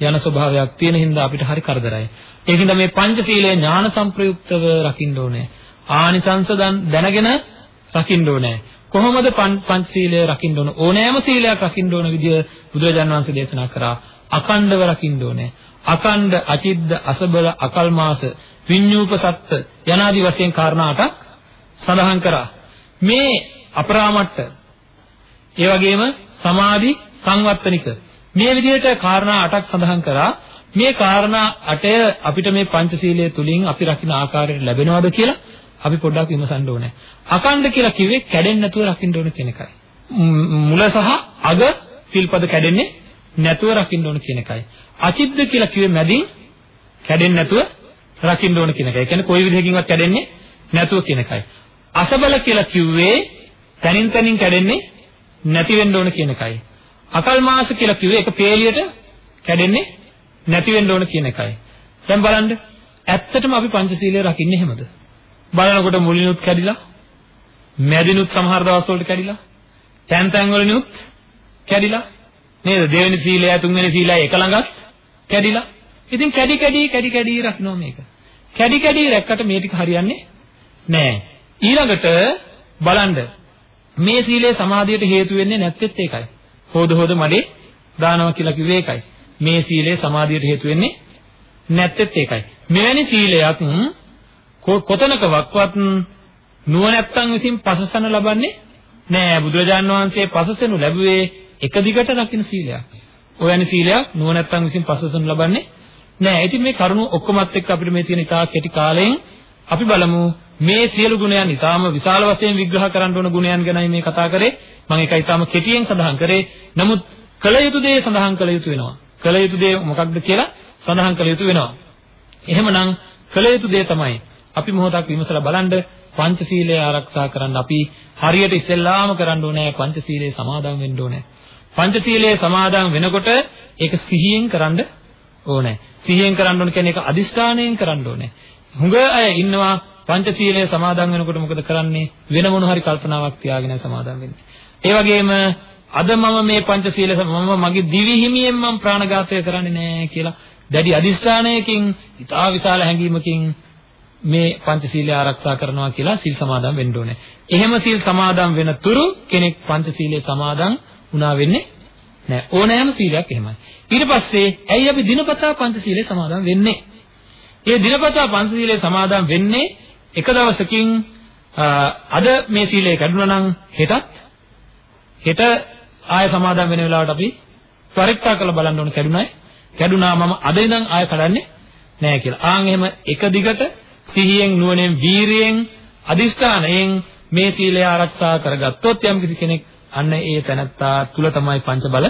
යන ස්වභාවයක් තියෙන හින්දා අපිට හරි කරදරයි. ඒකින්ද මේ පංචශීලය ඥාන සංප්‍රයුක්තව රකින්න ඕනේ. ආනිසංස දැනගෙන රකින්න ඕනේ. කොහොමද පංචශීලය රකින්න ඕන ඕනෑම සීලයක් රකින්න ඕන විදිය බුදුරජාන් වහන්සේ දේශනා කරා අකණ්ඩව රකින්න ඕනේ අකණ්ඩ අචිද්ද අසබල අකල්මාස විඤ්ඤූපසත්ත යනාදි වශයෙන් කාරණා අටක් සඳහන් කරා මේ අපරාමට්ට ඒ වගේම සමාධි සංවත්තනික මේ විදිහට කාරණා අටක් සඳහන් කරා මේ කාරණා අටය අපිට මේ පංචශීලයේ තුලින් අපි රකින්න ආකාරයට ලැබෙනවද කියලා අපි පොඩ්ඩක් විමසන්න ඕනේ. අකණ්ඩ කියලා කිව්වේ කැඩෙන්නේ නැතුව රකින්න ඕන කියන එකයි. මුල සහ අග සිල්පද කැඩෙන්නේ නැතුව රකින්න ඕන කියන එකයි. අචිද්ද කියලා කිව්වේ මැදින් කැඩෙන්නේ නැතුව රකින්න ඕන කියන එකයි. ඒ කියන්නේ කොයි විදිහකින්වත් කැඩෙන්නේ නැතුව කියන එකයි. අසබල කියලා කිව්වේ තනින් තනින් කැඩෙන්නේ නැති වෙන්න ඕන කියන එකයි. අකල් මාස කියලා කිව්වේ ඒක පේලියට කැඩෙන්නේ නැති වෙන්න ඕන කියන එකයි. දැන් බලන්න ඇත්තටම අපි පංචශීලය රකින්නේ එහෙමද? බලනකොට මුලිනුත් කැඩිලා මැදිනුත් සමහර දවස්වලට කැඩිලා තැන් තැන් වලිනුත් කැඩිලා නේද? දෙවෙනි සීලය තුන්වෙනි සීලය එක ළඟත් කැඩිලා. ඉතින් කැඩි කැඩි කැඩි කැඩි රකින්න මේක. කැඩි කැඩි රැක්කට මේ ටික හරියන්නේ නෑ ඊළඟට බලන්න මේ සීලේ සමාධියට හේතු වෙන්නේ නැත්තේත් ඒකයි. හොද හොද මඩේ දානවා කියලා කිව්වේ ඒකයි මේ සීලේ සමාධියට හේතු වෙන්නේ නැත්තේත් ඒකයි මෙවැනි සීලයක් කොතනක වක්වත් නුවණැත්තන් විසින් පසසන ලබන්නේ නෑ බුදුරජාන් වහන්සේ පසසනු ලැබුවේ එක දිගට රකින්න සීලයක්. ඔයනි සීලයක් නුවණැත්තන් විසින් පසසනු ලබන්නේ නෑ. ඉතින් මේ කරුණු ඔක්කොමත් එක්ක අපිට මේ තියෙන ඉතා කෙටි කාලයෙන් අපි බලමු මේ සියලු ගුණයන් ඊටාම විශාල වශයෙන් විග්‍රහ කරන්න ඕන ගුණයන් ගැනයි මේ කතා කරේ. මම ඒකයි ඊටාම කෙටියෙන් සඳහන් කරේ. නමුත් කළ යුතු දේ සඳහන් කළ යුතු වෙනවා. කළ යුතු දේ මොකක්ද කියලා සඳහන් කළ යුතු වෙනවා. එහෙමනම් කළ යුතු දේ තමයි අපි මොහොතක් විමසලා බලන්න පංචශීලය ආරක්ෂා කරන්න අපි හරියට ඉස්සෙල්ලාම කරන්න ඕනේ පංචශීලයේ සමාදන් වෙන්න ඕනේ. පංචශීලයේ සමාදන් වෙනකොට ඒක සිහියෙන් කරන්න ඕනේ. සිහියෙන් කරන්න ඕන කියන්නේ ඒක අදිෂ්ඨාණයෙන් කරන්න ඕනේ. හුඟ අය ඉන්නවා පංචශීලයේ සමාදන් වෙනකොට මොකද කරන්නේ? වෙන මොන හරි කල්පනාවක් තියාගෙන සමාදන් වෙන්නේ. ඒ වගේම අද මම මේ පංචශීල මම මගේ දිවි හිමියෙන් මම ප්‍රාණඝාතය කරන්නේ නැහැ කියලා දැඩි අදිෂ්ඨානයකින් ඉතා විශාල හැඟීමකින් මේ පංචශීලය ආරක්ෂා කරනවා කියලා සිල් සමාදන් වෙන්න ඕනේ. එහෙම සිල් සමාදන් වෙන තුරු කෙනෙක් පංචශීලයේ සමාදන් වුණා වෙන්නේ නැහැ. ඕනෑම සීලයක් එහෙමයි. ඊට පස්සේ ඇයි අපි දිනපතා පංචශීලයේ සමාදන් වෙන්නේ? ඒ දිනපතා පංචශීලයේ සමාදන් වෙන්නේ එක දවසකින් අද මේ සීලය කැඩුනා නම් හෙටත් හෙට ආය සමාදන් වෙන වෙලාවට අපි පරීක්ෂා කරලා බලන්න ඕන කැඩුනායි කැඩුනා මම අද ඉඳන් ආය කඩන්නේ නැහැ කියලා. ආන් එහෙම එක දිගට සිහියෙන් නුවණෙන් වීරියෙන් අදිෂ්ඨානයෙන් මේ සීලය ආරක්ෂා කරගත්තොත් යම් කිසි කෙනෙක් අන්න ඒ තැනත්තා තුල තමයි පංච බල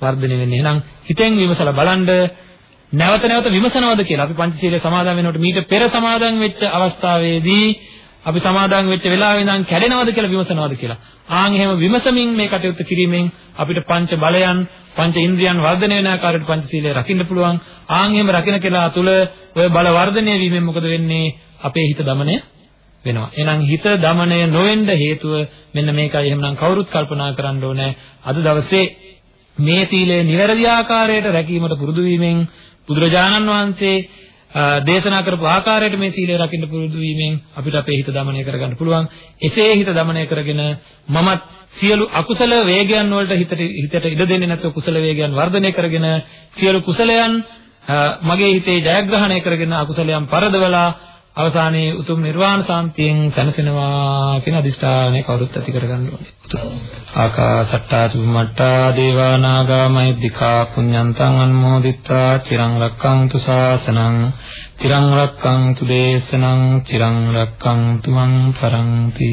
වර්ධනය වෙන්නේ. එහෙනම් හිතෙන් විමසලා බලන්න නැවත නැවත විමසනවද කියලා අපි පංචශීලයේ සමාදන් වෙනකොට මීට පෙර සමාදන් වෙච්ච අවස්ථාවේදී අපි සමාදන් වෙච්ච වෙලාවේ ඉඳන් කැඩෙනවද කියලා විමසනවද කියලා. ආන් එහෙම විමසමින් මේ කටයුතු කිරීමෙන් අපිට පංච බලයන් පංච ඉන්ද්‍රියන් වර්ධනය වෙන ආකාරයට පංචශීලය රකින්න පුළුවන්. ආන් එහෙම රකින්න කියලා තුල ඔය බල වර්ධනය වීමෙන් මොකද වෙන්නේ? අපේ හිත দমনය වෙනවා. එහෙනම් හිත দমনය නොවෙන්න හේතුව මෙන්න මේකයි. එහෙනම් කවුරුත් කල්පනා කරන්න ඕනේ අද දවසේ මේ සීලය නිවැරදි ආකාරයට රැකීමට පුරුදු වීමෙන් බුදුරජාණන් වහන්සේ දේශනා කරපු ආකාරයට මේ සීලය රකින්න පුරුදු වීමෙන් අපිට අපේ හිත දමනය කරගන්න පුළුවන්. එසේ හිත දමනය කරගෙන මමත් සියලු අකුසල වේගයන් වලට හිතට හිතට ඉඩ දෙන්නේ නැතුව කුසල වේගයන් වර්ධනය කරගෙන සියලු කුසලයන් මගේ හිතේ ජයග්‍රහණය කරගෙන අකුසලයන් පරදවලා අවසානයේ උතුම් නිර්වාණ සාන්තියෙන් සැනසෙනවා කියන අදිෂ්ඨානය කවුරුත් ඇති කරගන්න ඕනේ. ආකාසට්ටා සුමට්ටා දේවා නාග මහිද්దికා පුඤ්ඤන්තං අනුමෝදිත්වා චිරං රක්ඛන්තු ශාසනං චිරං රක්ඛන්තු දේශනං චිරං රක්ඛන්තු මං පරන්ති.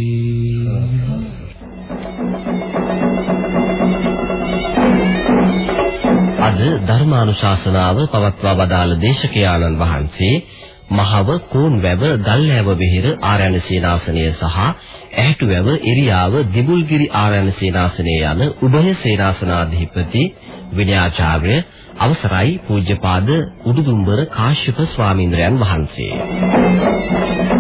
අද ධර්මානුශාසනාව පවත්වා වදාළ දේශකයාණන් වහන්සේ මහව කෝන්වැව දල්ලෑව විහෙර ආරණ්‍ය සේනාසනය සහ ඇහැටුවැව එරියාව දිබුල්ගිරි ආරණ්‍ය සේනාසනය යන උභය සේනාසනාධිපති විනයාචාර්ය අවසරයි පූජ්‍යපාද උඩුදුම්බර කාශ්‍යප ස්වාමීන්ද්‍රයන් වහන්සේ.